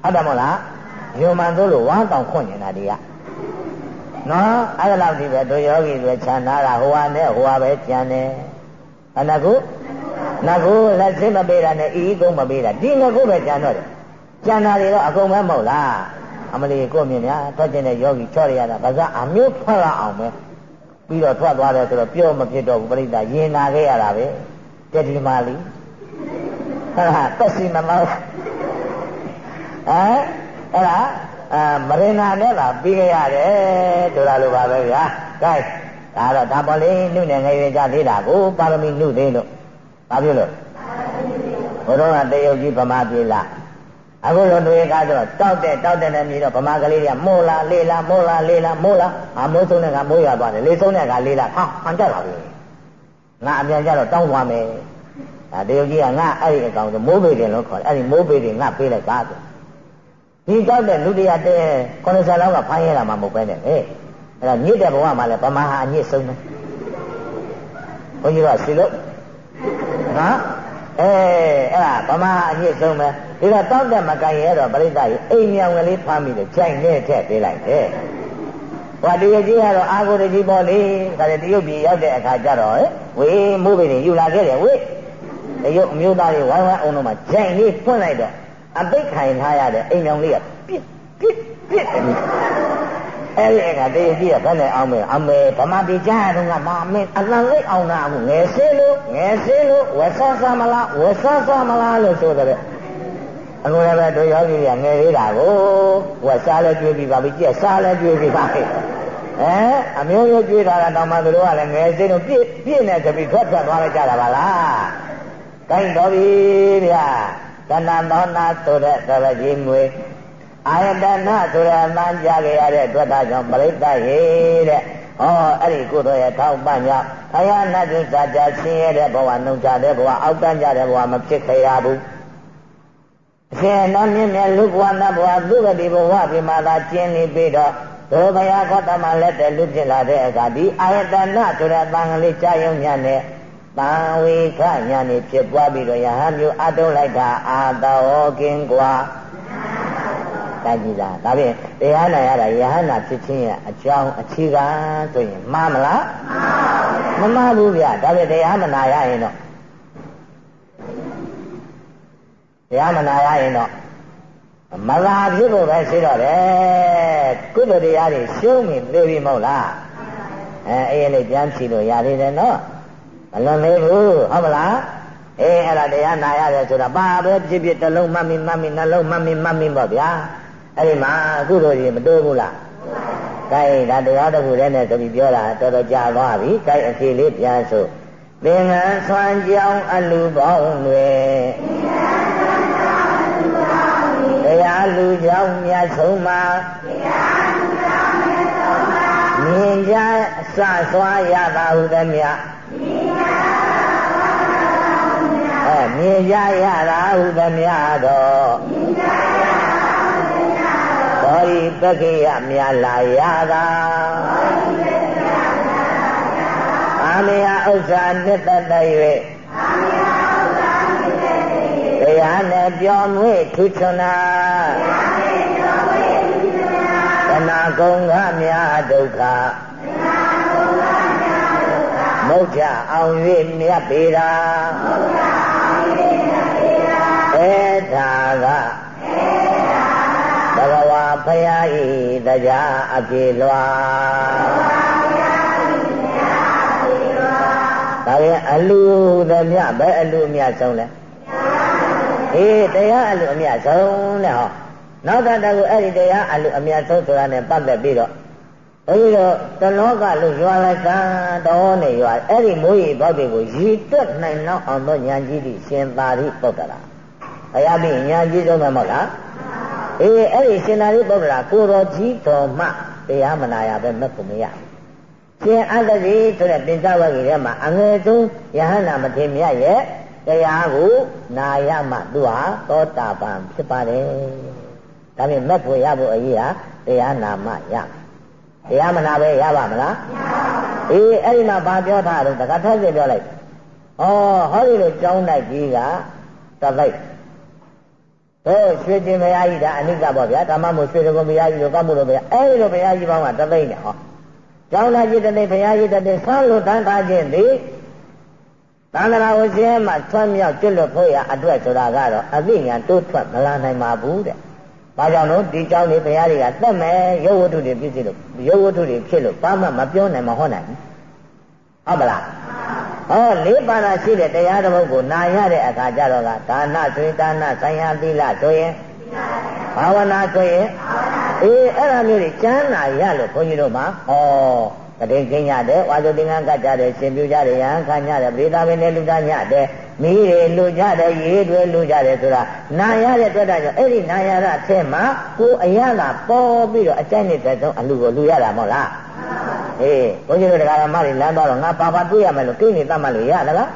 ဟုတ်တယ်မဟုတ်လားညုံမှန်သို့လို့ဝမ်းတောင်ခွင့်နေတာဒီကနော်အဲ့ဒါလောက်ဒီပဲတို့ယောဂီတွေခြံထားတာဟိုဟာနဲ့ဟိုဟာပဲကြံတယ်အနကု နကုလက်စိမပေးတာနဲ့ဤကုန်းမပေးတာဒီငကုပဲကြံတော့တယ်ကြံတာတွေတော့အကုန်ပဲမဟုတ်လားအမလီကိုမြင်များထွက်ကျင်တဲ့ယောဂီချော့ရရတာဘာသာအမျိုးထွက်လာအောင်ပဲပြီးတော့ထွက်သွားတယ်ဆိုတော့ပြောမဖြစ်တော့ဘူးပြိတ္တာရင်နာခဲ့ရတာပဲတက်ဒီမာလီဟာတက်စီမမောဟမ်အဲ့ဒါအာမရဏနဲ့လာပြီးခဲ့ရတယ်တို့လိုပါပဲဗျာကဲဒါတော့ဒါပေါ်လေးနှုနဲ့ငယ်ရွယ်ကြသေးတာကိုပါရမီနှုသေးလို့ ဘာဖြစ်လို့ဘုရားကတရုတ်ကြီးဗမာပြည်လားအခုလိုတွေကတော့တောက်တဲ့တောက်တဲ့နဲ့မြည်တော့ဗမာကလေးတွေကမိုးလာလေးလာမိုးလာလေးလာမိုးလာအမိုးဆုံးတဲ့ကမိုးရွာသွားတယ်လေးဆုံးတဲ့ကလေးလာဟာဟန်ကြလာပြီငါအပြန်ကြတော့တောင်းသွားမယ်ဒါတရုတ်ကြီးကငါအဲ့ဒီအကောင်ဆိုမိုးပေတယ်လို့ခေါ်တယ်အဲ့ဒီမိုးပေတယ်ငါပေးလိုက်ပါဆိုဒီတောက်တဲ့လူတရားတဲ့90လောက်ကဖိုင်းရတာမှမဟုတ်ပဲနဲ့ဟဲ့အဲ့ဒါညစ်တဲ့ဘဝမှာလည်းဗမာဟာအညစ်ဆုံးတယ်ဘုန်းကြီးကစီလို့ နော်အဲအဲ့ဒါဗမာအညစ်ဆုံးပဲဒီတော့တောက်တဲ့မကန်ရဲတော့ပြိဿကြီးအိမ်မြောင်ကလေးဖမ်းပြီးတော့ကြိုက်နဲ့ထည့်ပေးလိုက်တယ်ဟောတရကြီးကတော့အာကိုတကြီးပေါ့လေဒါလည်းတရုတ်ပြည်ရောက်တဲ့အခါကျတော့ဝေးမိုးပိန်ယူလာခဲ့တယ်ဝေးတရုတ်အမျိုးသားတွေဝိုင်းဝိုင်းအောင်တော့မှကြိုက်လေးဖွင့်လိုက်တော့အပိတ်ခိုင်ထားရတဲ့အိမ်မြောင်လေးကပြစ်ပြစ်ပြစ် အဲ့ဒီကတည်းကကြည့်ရဘယ်နဲ့အောင်မဲအမေဗမာပြည်ကြားရတော့ကမာမင်းအလံလေးအောင်တာအခုငယ်စင်းလို့ငယ်စင်းလို့ဝဆဆမလားဝဆဆမလားလို့ဆိုတဲ့အခုလည်းပဲတို့ယောဂီတွေကငယ်သေးတာကိုဟိုစားလဲကျွေးပြီးပါပြီကြက်စားလဲကျွေးပြီးပါပြီအဲအမျိုးမျိုးကျွေးထားတာတောင်မှတို့ကလည်းငယ်စင်းလို့ပြည့်ပြည့်နေကြပြီးထွက်ထွက်သွားလိုက်ကြတာပါလားကိုင်းတော်ပြီဗျာတဏ္ဍသောနာဆိုတဲ့သရကြီးငွေ အာယတနာဆိုတဲ့အမှန်ကြားကြရတဲ့အတွက်ဒါကြောင့်ပရိသတ်ရေတဲ့။ဩအဲ့ဒီကိုယ်တော်ရဲ့ထောက်ပံ့ကြောင့်ဘုရားနတ်သူစာကြဆင်းရဲတဲ့ဘဝနှုံချတဲ့ဘဝအောက်တန်းကြတဲ့ဘဝမဖြစ်ခရဘူး။အရှင်တော်မြင့်မြတ်လူဘဝနတ်ဘဝသူကတိဘဝပြမသာကျင်းနေပြီးတော့ဒုဘယခတမလက်တဲ့လူဖြစ်လာတဲ့အခါဒီအာယတနာဆိုတဲ့တန်ကလေးကြာယုံညနဲ့တံဝေခညာနေဖြစ်ပွားပြီးတော့ယဟန်မျိုးအတုံးလိုက်တာအာတောကင်းကွာ။ တာကြည့်လားဒါဖြင့်တရားနာရတာယဟနာဖြစ်ခြင်းရဲ့အကြောင်းအခြေခံဆိုရင်မှားမလားမမှားဘူးဗျဒါဖြင့်တရားမနာရရင်တော့တရားမနာရရင်တော့မလာဖြစ်ဖို့ပဲရှိတော့တယ်ကုသိုလ်တရားတွေရှုံးပြီပြေပြီမဟုတ်လားအဲအေးလေးပြန်ချီလို့ရသေးတယ်နော်မလွန်သေးဘူးဟုတ်မလားအေးအဲ့ဒါတရားနာရတယ်ဆိုတာပါပဲဖြစ်ဖြစ်တစ်လုံးမှတ်မိမှတ်မိနှလုံးမှတ်မိမှတ်မိပေါ့ဗျာ အဲ့ဒီမှာအခုတို့ကြီးမတိုးဘူးလားကဲဒါတရားတစ်ခုတည်းနဲ့တပီပြောတာတော်တော်ကြာသွားပြီကဲအခြေလေးပြန်ဆိုသင်္ကန်းဆွမ်းကြောင်းအလူပေါင်းတွေတရားလူကြောင်းမြတ်ဆုံးမှာမြင်ကြအစဆွာရတာဟုသမျှအဲမြင်ကြရတာဟုသမျှတော့ ဘောရိပက္ခိယမြလာရတာအာမေယဥစ္စာနှစ်သက်တ၍တရားနဲ့ပြောမွေ့ထုချနာတဏကုံကမြဒုက္ခဘုရားအောင်၍မြတ်ပေတာဘုရားအော ဂဝါဖယားဤတရားအပြေလွာဒါပြန်အလူသမျှပဲအလူအမြတ်ဆုံးလဲအေးတရားအလူအမြတ်ဆုံးတဲ့ဟောနောက်တတကူအဲ့ဒီတရားအလူအမြတ်ဆုံးဆိုတာနဲ့ပတ်သက်ပြီးတော့ဘုရားတလောကလို့ရွာလိုက်တာတော်နေရွာအဲ့ဒီမိုးရီဘောက်တွေကိုရည်တွက်နိုင်တော့အောင်တော့ညာကြီးတိရှင်သာရိပုတ္တရာဘုရားပြီးညာကြီးဆုံးမယ်မဟုတ်လား အေးအဲ့ဒီရှင်သာရိပုတ္တရာကိုတော်ကြီးတော်မှတရားမနာရပဲမက်ကိုမရရှင်အတ္တိဆိုတဲ့တင်္ကြဝဂီထဲမှာအငယ်ဆုံးယဟန္တာမထေမြတ်ရဲ့တရားကိုနာရမှသူဟာသောတာပန်ဖြစ်ပါတယ်ဒါဖြင့်မက်ကိုရဖို့အရေးဟာတရားနာမှရတရားမနာပဲရပါမလားမရပါဘူးအေးအဲ့ဒီမှာဘာပြောထားတော့တခါထပ်စစ်ပြောလိုက်ဩဟောဒီလိုကြောင်းလိုက်ကြီးကသ ဘယ်ရွှေရှင်ဘုရားကြီးဒါအနိကပေါ့ဗျာဓမ္မမို့ရွှေတော်ဘုရားကြီးတို့ကမှုလို့ဘုရားအဲဒီလိုဘုရားကြီးပေါင်းကတသိမ့်တယ်ဟောကျောင်းသားကြီးတသိမ့်ဘုရားကြီးတသိမ့်ဆန်းလို့တန်းထားခြင်းသည်သန္တရာဝဇင်းမှာဆွမ်းမြောက်ကျွတ်လွတ်ဖို့ရအတွက်ဆိုတာကတော့အသိဉာဏ်တိုးထွက်မလာနိုင်ပါဘူးတဲ့။ဘာကြောင့်လို့ဒီကြောင်းတွေဘုရားတွေကတက်မယ်ရုပ်ဝတ္ထုတွေဖြစ်စီလို့ရုပ်ဝတ္ထုတွေဖြစ်လို့ဘာမှမပြောနိုင်မဟောနိုင်ဘူး ဟုတ်ပလား။ဟောလေးပါးသာရှိတဲ့တရားတစ်ပုဒ်ကိုနာရတဲ့အခါကျတော့ကဒါနဆွေဒါနဆိုင်ရာသီလဆိုရင်ဘာဝနာဆိုရင်အေးအဲ့ဒါမျိုးတွေကျမ်းနာရလို့ဘုန်းကြီးတို့မှာဩတတိကင်းရတယ်ဝါဇုတင်္ဂကတ်ကြတယ်ရှင်ပြူကြတယ်ရဟန်းခံကြတယ်ပရိသဘင်းနဲ့လူသားညတယ် မိတွေလူကြတယ်ရေတွေလူကြတယ်ဆိုတာနာရတဲ့အတွက်ဒါကြောင့်အဲ့ဒီနာရတဲ့အထက်မှာကိုအရသာပေါ်ပြီးတော့အကျင့်နေတဲ့ဆုံးအလူကိုလူရတာမဟုတ်လားအေးဘုန်းကြီးတို့တရားဓမ္မတွေလမ်းသွားတော့ငါပါပါတွေ့ရမယ်လို့ကိနေတတ်မှလို့ရသလား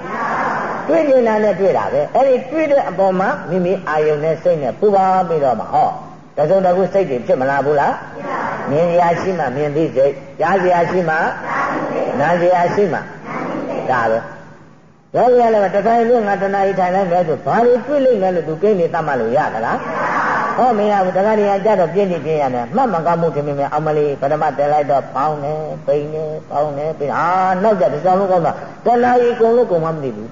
တွေ့နေတာနဲ့တွေ့တာပဲအဲ့ဒီတွေ့တဲ့အပေါ်မှာမိမိအာယုန်နဲ့စိတ်နဲ့ပူပါပြီးတော့မှဟောတစုံတခုစိတ်တွေဖြစ်မလားဘူးလားမြင်ရရှိမှမြင်သိစိတ်ကြားရရှိမှနားရရှိမှဒါပဲ တော့ရလည်းတခိုင်လို့ငါတဏှာဤထိုင်လိုက်မယ်ဆိုဘာလို့တွေ့လိမ့်မယ်လို့သူကိန်းနေတတ်မှလို့ရသလားဟောမင်းကဘူးတခါတည်းကြတော့ပြင်းနေပြင်းရတယ်မှတ်မကောင်းမှုထင်မိမယ်အောင်မလေးပထမတက်လိုက်တော့ပေါင်းတယ်ပိန်တယ်ပေါင်းတယ်ပိန်အာနောက်ကြတစ်စောင်းလုံးကောင်းတော့တဏှာဤကုန်လို့ကုန်မှမသိဘူး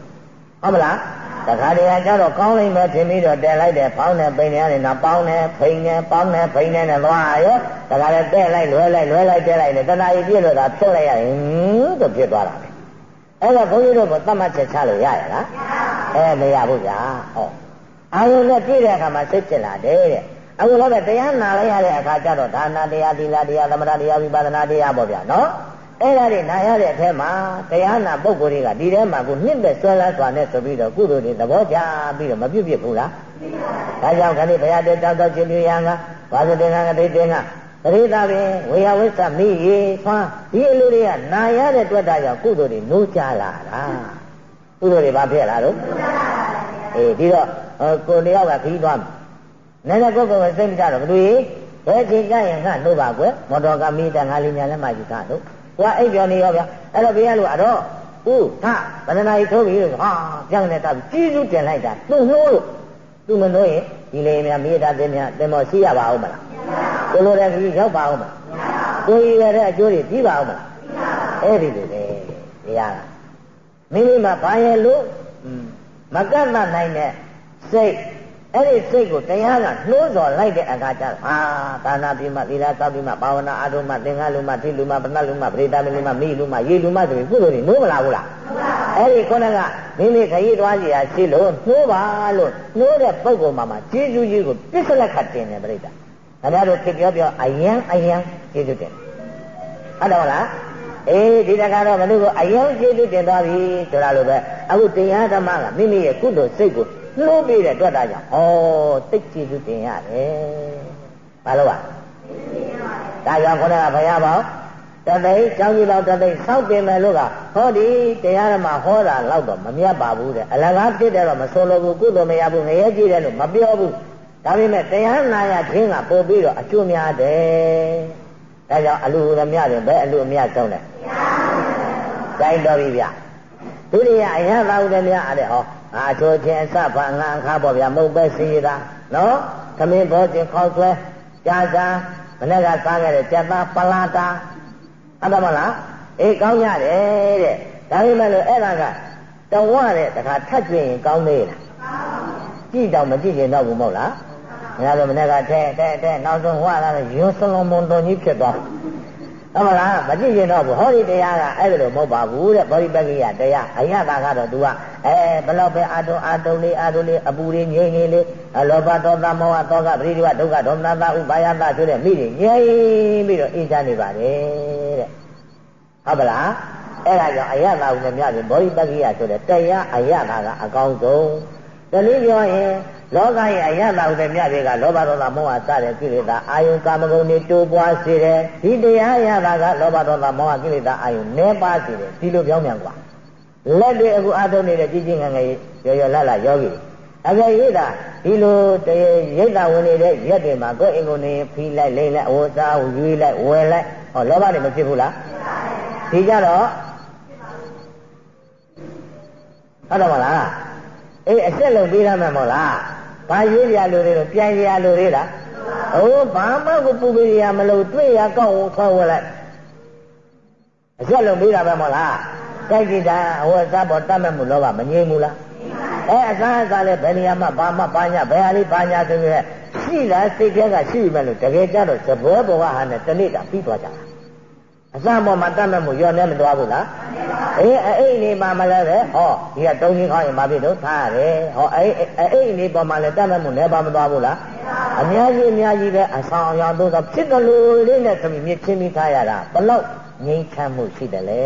ဟုတ်မလားတခါတည်းကျတော့ကောင်းလိမ့်မယ်ထင်ပြီးတော့တက်လိုက်တယ်ဖောင်းတယ်ပိန်တယ်ရတယ်နော်ပေါင်းတယ်ဖိန်တယ်ပေါင်းတယ်ဖိန်တယ်နဲ့သွားရောတခါတည်းတက်လိုက်လွဲလိုက်လွဲလိုက်တက်လိုက်တယ်တဏှာကြီးပြည့်လို့သာဖြုတ်လိုက်ရရင်တော့ဖြစ်သွားတာပဲ အဲ့တော့ဘုန်းကြီးတို့ကသတ်မှတ်ချက်ချလို့ရရလားအဲမရဘူးဗျာဟောအာယုနဲ့ပြည့်တဲ့အခါမှာစိတ်ဖြစ်လာတယ်တဲ့အခုလည်းပဲတရားနာလိုက်ရတဲ့အခါကျတော့ဒါနာတရားသီလတရားသမထတရားဝိပဿနာတရားပေါ့ဗျာနော်အဲ့ဒါတွေနာရတဲ့အထက်မှာတရားနာပုဂ္ဂိုလ်တွေကဒီထဲမှာကိုမြင့်တဲ့ဆွဲလန်းစွာနဲ့ဆိုပြီးတော့ကုသိုလ်တွေသဘောကျပြီးတော့မပြုတ်ပြစ်ဘူးလားဒါကြောင့်ခဏဘုရားတဲ့တောက်တော့ခြင်းပြရန်ကဘာသတင်္ကကတိတင်က ပရိသပင်ဝေယဝိသမိရေဆွမ်းဒီအလူတွေကနာရတဲ့တွေ့တာကြောင့်ကုသိုလ်တွေနိုးကြလာတာကုသိုလ်တွေဘာဖြစ်လာလို့အေးဒီတော့ကိုတယောက်ကခီးသွားမယ်နည်းနည်းကိုယ်ကိုယ်စိတ်မကြတော့ဘယ်လိုဘယ်ချိန်ကြရင်ငါ့လို့ပါကွယ်မော်တော်ကမိတဲ့ငါလေးညာလက်မကြီးကတော့ကိုကအိပ်ပြောနေရောဗျာအဲ့တော့ဘယ်ရလို့အတော့ဦးထဗန္ဒနာကြီးထိုးပြီးဟာပြန်နေတာကြီးစုတင်လိုက်တာသူ့နှိုးလို့ သူ့မနှိုးရင်ဒီလေမြမိတာတင်မြတင်မောရှိရပါဦးမလားကိုလိုတဲ့ကြီးရောက်ပါဦးမလားကိုရည်ရတဲ့အကျိုးတွေပြီးပါဦးမလားအဲ့ဒီလိုပဲတရားကမိမိမှာဘာရဲ့လို့မကတ်နိုင်တဲ့စိတ်အဲ့ဒီစိတ်ကိုတရားကနှိုးဆော်လိုက်တဲ့အခါကျတော့ဟာဒါနာပြီးမှသီလစောင့်ပြီးမှဘာဝနာအားထုတ်မှသင်္ဃလူမှထိလူမှပဏလူမှပရိသမလူမှမိလူမှရေလူမှဆိုပြီးကုသိုလ်တွေနှိုးမလာဘူးလား အဲ့ဒီခုနကမိမိခရီးသွားကြရရှိလို့နှိုးပါလို့နှိုးတဲ့ပုဂ္ဂိုလ်မှာမှကျေးဇူးကြီးကိုပစ္စလက်ခတ်တင်တယ်ပရိသခင်ဗျားတို့ဖြစ်ပြောပြောအယံအယံကျေးဇူးတင်ဟုတ်တယ်မလားအေးဒီတခါတော့ဘယ်သူကအယံကျေးဇူးတင်သွားပြီဆိုတာလိုပဲအခုတရားဓမ္မကမိမိရဲ့ကုသိုလ်စိတ်ကိုနှိုးပြီးတဲ့အတွက်ဒါကြောင့်ဩသိကျေစုတင်ရတယ်ဘာလို့ ਆ ဒါကြောင့်ခေါင်းကဘုရားပေါ့ တသိကျောင်းကြီးတော်တသိစောက်တင်မယ်လို့ကဟောဒီတရားဓမ္မဟောတာတော့တော့မမြတ်ပါဘူးတဲ့အလကားဖြစ်တယ်တော့မဆိုလို့ဘူးကုသိုလ်မရဘူးငရဲကြည့်တယ်လို့မပြောဘူးဒါပေမဲ့တရားနာရခြင်းကပို့ပြီးတော့အကျိုးများတယ်ဒါကြောင့်အလူရမြတယ်ဘယ်အလူအမြဆုံးလဲတိုင်းတော်ပြီဗျဒုတိယအရသာဥဒ္ဓမြအဲ့ဒါဟောအာချိုခြင်းအစဘာငါအခါပေါ့ဗျာမဟုတ်ပဲစီရတာနော်သမင်းဘောခြင်းခေါက်ဆွဲကြာစာမနေ့ကစားခဲ့တဲ့ကြက်သားပလာတာ အဲ့ဒါမလားအေးကောင်းရတယ်တဲ့ဒါပေမဲ့လို့အဲ့ဒါကတဝတဲ့တခါထပ်ကျွင်ရင်ကောင်းသေးလားကြည့်တော့မကြည့်ရင်တော့ဘူးမဟုတ်လား။ငါတို့မနေ့ကထဲထဲထဲနောက်ဆုံးဟွာလာတော့ရွှစလုံးမွန်တော်ကြီးဖြစ်သွား ဟုတ်မလားမကြည့်ရင်တော့ဘူးဟောဒီတရားကအဲ့ဒါလိုမဟုတ်ပါဘူးတဲ့ဘောဓိပက္ခိယတရားအယတာကတော့ तू ကအဲဘလောက်ပဲအာတုံအာတုံလေးအာတုံလေးအပူလေးငြိမ့်ငြိမ့်လေးလောဘဒေါသမောဟသောကပရိဒီဝဒုက္ခဒေါမနတာဥပါယတာဆိုတဲ့မိတွေငြိမ့်ပြီးတော့အေးချမ်းနေပါတယ်တဲ့ဟုတ်ပလားအဲ့ဒါကြောင့်အယတာဥနဲ့မြတ်ပြီးဘောဓိပက္ခိယဆိုတဲ့တရားအယတာကအကောင်းဆုံး တနည်းပြောရင်လောကရဲ့အယတာဥတဲ့မြတ်တွေကလောဘဒေါသမောဟစတဲ့ကိလေသာအာယုကာမဂုဏ်တွေတိုးပွားစေတယ်ဒီတရားရတာကလောဘဒေါသမောဟကိလေသာအာယုနည်းပါးစေတယ်ဒီလိုပြောင်းပြန်กว่าလက်တွေအခုအထုံးနေတဲ့ကြီးကြီးငယ်ငယ်ရော်ရော်လတ်လတ်ယောဂီအကယ်၍သာဒီလိုတရေရိတ်တာဝင်နေတဲ့ရက်တွေမှာကိုယ်အင်ကိုနေဖီးလိုက်လိမ့်လိုက်အဝစားဝရွေးလိုက်ဝယ်လိုက်ဟောလောဘတွေမဖြစ်ဘူးလားဒီကြတော့ဟုတ်တယ်မလား အေးအဆက်လုံးပေးရမှာမဟုတ်လားဘာရေးရလို့လဲပြန်ရလို့လေလားဟိုးဘာမှကိုပူပေးရမလို့တွေ့ရကောက်ဝထောဝလိုက်အဆက်လုံးပေးတာပဲမဟုတ်လားတိုက်ကြည့်တာဟိုစားပေါ်တတ်မဲ့မှုလောဘမငြိမ်းဘူးလားအဲအစားအစာလည်းဘယ်နေရာမှာဘာမှဘာညာဘယ်ဟာလေးဘာညာဆိုရဲရှိလားစိတ်ထဲကရှိပြီမဲ့လို့တကယ်ကြတော့သဘောပေါ်ကဟာနဲ့တနေ့တာပြီးသွားကြတာ အစပေါ်မှာတတ်မဲ့မှုရောနေမသွားဘူးလားအေးအဲ့အိနေမှာမလဲပဲဟောဒီကတုံးကြီးခေါင်းရင်မဖြစ်တော့ထားရတယ်ဟောအဲ့အဲ့အိနေပေါ်မှာလည်းတတ်မဲ့မှုနေပါမသွားဘူးလားအများကြီးအများကြီးပဲအဆောင်အယောင်သို့သောဖြစ်တယ်လို့လေးနဲ့သမီးမြစ်ချင်းပြီးထားရတာဘလို့ငြိမ်းချမ်းမှုရှိတယ်လေ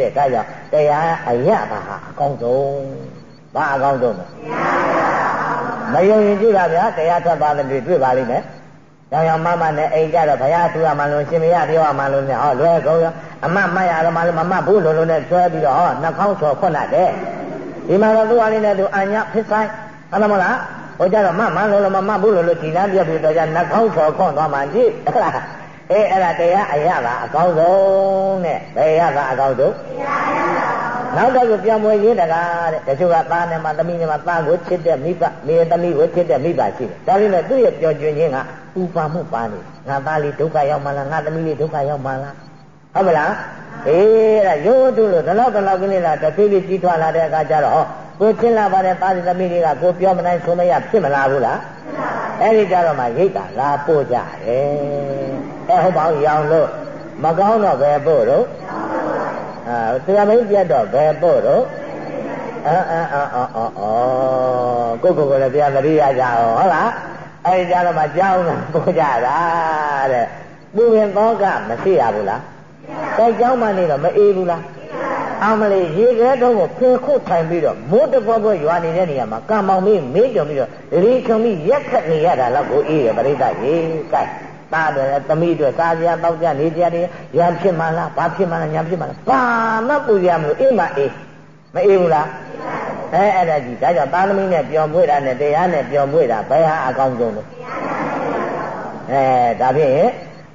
တဲ့ဒါကြောင့်တရားအရပါဟာအကောင်းဆုံးဘာအကောင်းဆုံးလဲမယုံရင်ကြည့်တာဗျာတရားထွက်သွားတဲ့တွေ့ပါလိမ့်မယ် ကြောင်ရောင်မမနဲ့အိမ်ကြတော့ဘုရားသူရမှလို့ရှင်မရပြောရမှလို့နဲ့ဟောလွယ်ကုန်ရောအမမတ်ရတော့မှလို့မမတ်ဘူးလို့လို့နဲ့ဆွဲပြီးတော့ဟောနှာခေါင်းချော်ခွတ်လိုက်တယ်ဒီမှာတော့သူ့အလေးနဲ့သူအညာဖြစ်ဆိုင်ဟုတ်တယ်မလားဟောကြတော့မမလို့လို့မမတ်ဘူးလို့လို့ဒီလမ်းပြပြီးတော့ကြနှာခေါင်းချော်ခွတ်သွားမှကြည့်ဟုတ်လား အေးအဲ့ဒါတရားအရပါအကောင်းဆုံးတဲ့ဘယ်ရပါအကောင်းဆုံးနောက်တော့ကိုပြောင်းပွဲရင်းတကားတဲ့တချို့ကသားနဲ့မှသမီးနဲ့မှသားကိုချစ်တဲ့မိဘမိသမီးကိုချစ်တဲ့မိဘရှိတယ်ဒါပေမဲ့သူ့ရဲ့ပျော်ရွှင်ခြင်းကပူပါမှုပါနေငါသားလေးဒုက္ခရောက်မှလားငါသမီးလေးဒုက္ခရောက်မှလားဟုတ်မလားအေးအဲ့ဒါရိုးတူလို့ဒီလောက်ဒီလောက်ကလေးလားတဖြည်းဖြည်းကြီးထွားလာတဲ့အခါကျတော့ကိုချင်းလာပါတဲ့သားသမီးတွေကကိုပြောမနိုင်ဆိုမရဖြစ်မလားဘူးလားအဲ့ဒီကြတော့မှရိတ်တာလာပို့ကြတယ် အဲဟုတ်ပါဘူးရောင်လို့မကောင်းတော့ပဲပို့တော့အာတရားမင်းပြတ်တော့ဘယ်ပို့တော့အာအာအာအာအာကိုကိုကိုလည်းတရားသတိရကြအောင်ဟုတ်လားအဲဒီကြတော့မှကြောင်းလာပို့ကြတာတဲ့ပူရင်သောကမရှိရဘူးလားတိုက်ကြောင်းမှနေတော့မအေးဘူးလားအမလေးရေခဲတုံးကိုဖင်ခုတ်ထိုင်ပြီးတော့မိုးတပွားပွားရွာနေတဲ့နေရာမှာကံမောင်မေးမေးကြုံပြီးတော့လေးချုံပြီးရက်ခတ်နေရတာတော့ကိုအေးရပရိသတ်ရေကဲ သားတွေသမီးတွေစားကြတောက်ကြနေကြတယ်ရံဖြစ်မှလားဘာဖြစ်မှလားညာဖြစ်မှလားဘာမှပူရမလို့အေးမအေးမအေးဘူးလားအဲအဲ့ဒါကြီးဒါကြောင့်သားသမီးနဲ့ပျော်မွေ့တာနဲ့တရားနဲ့ပျော်မွေ့တာဘယ်ဟာအကောင်းဆုံးလဲအဲဒါဖြင့်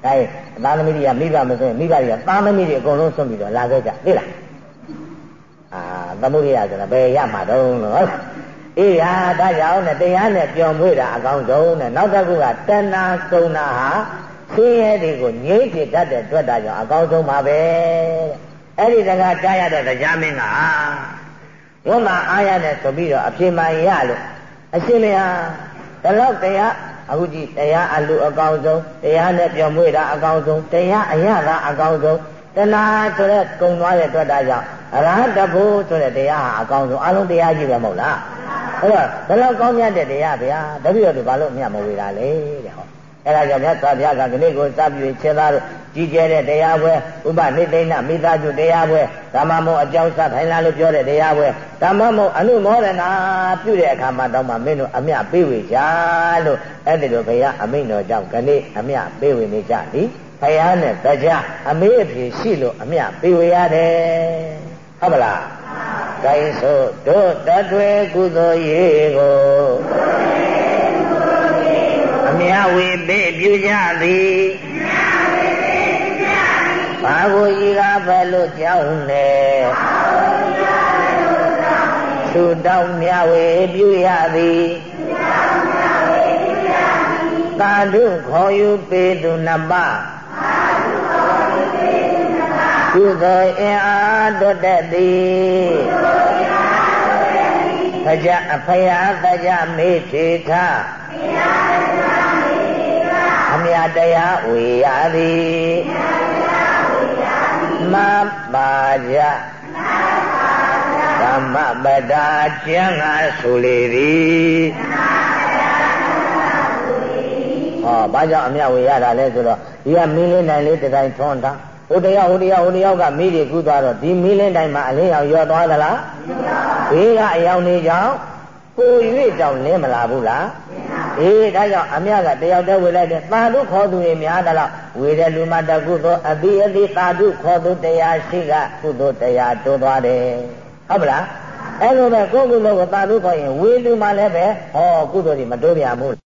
ဒါသားသမီးတွေကမိဘမဆိုရင်မိဘတွေကသားသမီးတွေအကုန်လုံးဆွန့်ပြီးတော့လာခဲ့ကြသိလားအာသမုဒိယဆိုတာဘယ်ရမှာတုံးလို့ဟုတ် အေးဟာဒါကြောင့်နဲ့တရားနဲ့ပျော်မွေ့တာအကောင်းဆုံးနဲ့နောက်တစ်ခုကတဏှာစုံတာဟာဆင်းရဲတွေကိုငြိမ့်ဖြစ်တတ်တဲ့အတွက်ဒါကြောင့်အကောင်းဆုံးပါပဲအဲ့ဒီတကားကြားရတဲ့တရားမင်းကဝမ်းသာအားရတဲ့ဆိုပြီးတော့အပြင်းမှန်ရလို့အရှင်မဟာဒီလောက်တရားအခုကြည့်တရားအလူအကောင်းဆုံးတရားနဲ့ပြောင်းမွေးတာအကောင်းဆုံးတရားအရသာအကောင်းဆုံးတဏှာဆိုတဲ့ကုံသွားတဲ့အတွက်ဒါကြောင့် အရဟတဖို့ဆိုတဲ့တရားဟာအကောင်းဆုံးအလုံးတရားကြီးပဲမဟုတ်လားအဲ့တော့ဘယ်လောက်ကောင်းမြတ်တဲ့တရားဗျာတပည့်တော်ဘာလို့မြတ်မဝေတာလဲတဲ့ဟောအဲ့ဒါကြောင့်မြတ်စွာဘုရားကဒီနေ့ကိုစပြည့်ခြေသားတို့ကြီးကျယ်တဲ့တရားပွဲဥပနိသိဏမိသားစုတရားပွဲဓမ္မမို့အကြောင်းစထိုင်လာလို့ပြောတဲ့တရားပွဲဓမ္မမို့အနုမောဒနာပြုတဲ့အခါမှာတော့မှမင်းတို့အမြပေးဝေကြလို့အဲ့ဒီလိုဘုရားအမိန့်တော်ကြောင့်ဒီနေ့အမြပေးဝေနေကြသည်ဘုရားနဲ့တရားအမေးအဖြေရှိလို့အမြပေးဝေရတယ် ဟုတ်ပလားကိုင်းဆိုတို့တထွေကုသိုလ်ရေးကိုအမြဝေပေးပြုကြသည်ဘာကိုဤကဘယ်လိုကြောင်းလဲသူတောင်းမြဝေပြုရသည်သာဓုခေါ်ယူပေသူနပ ကုသိုလ်အင်အားတွတ်တတ်သည်ဖကြအဖယာသကြမေထေထအမြတ်တရားဝေရသည်မပါကြဓမ္မပဒါကျမ်းငါဆိုလေသည်ဟောဘာကြောင့်အမြဝေရတာလဲဆိုတော့ဒီကမင်းလေးနိုင်လေးတတိုင်းထွန်းတာ ဟိုတယောက်ဟိုတယောက်ဟိုတယောက်ကမိတွေကူးသွားတော့ဒီမီးလင်းတိုင်းမှာအလင်းရောင်ရောသွားသလားဘေးကအယောင်နေကြောင့်ကို၍ကြောင့်လင်းမလာဘူးလားအေးဒါကြောင့်အမြကတယောက်တည်းဝေလိုက်တယ်သာဓုခေါ်သူတွေများတယ်လို့ဝေတဲ့လူမတကုသိုလ်အတိအတိသာဓုခေါ်သူတရားရှိကကုသိုလ်တရားတိုးသွားတယ်ဟုတ်ပလားအဲ့လိုပဲကိုယ်ကုသိုလ်ကိုသာဓုခေါ်ရင်ဝေလူမှလည်းပဲဟောကုသိုလ်တွေမတိုးပြန်ဘူး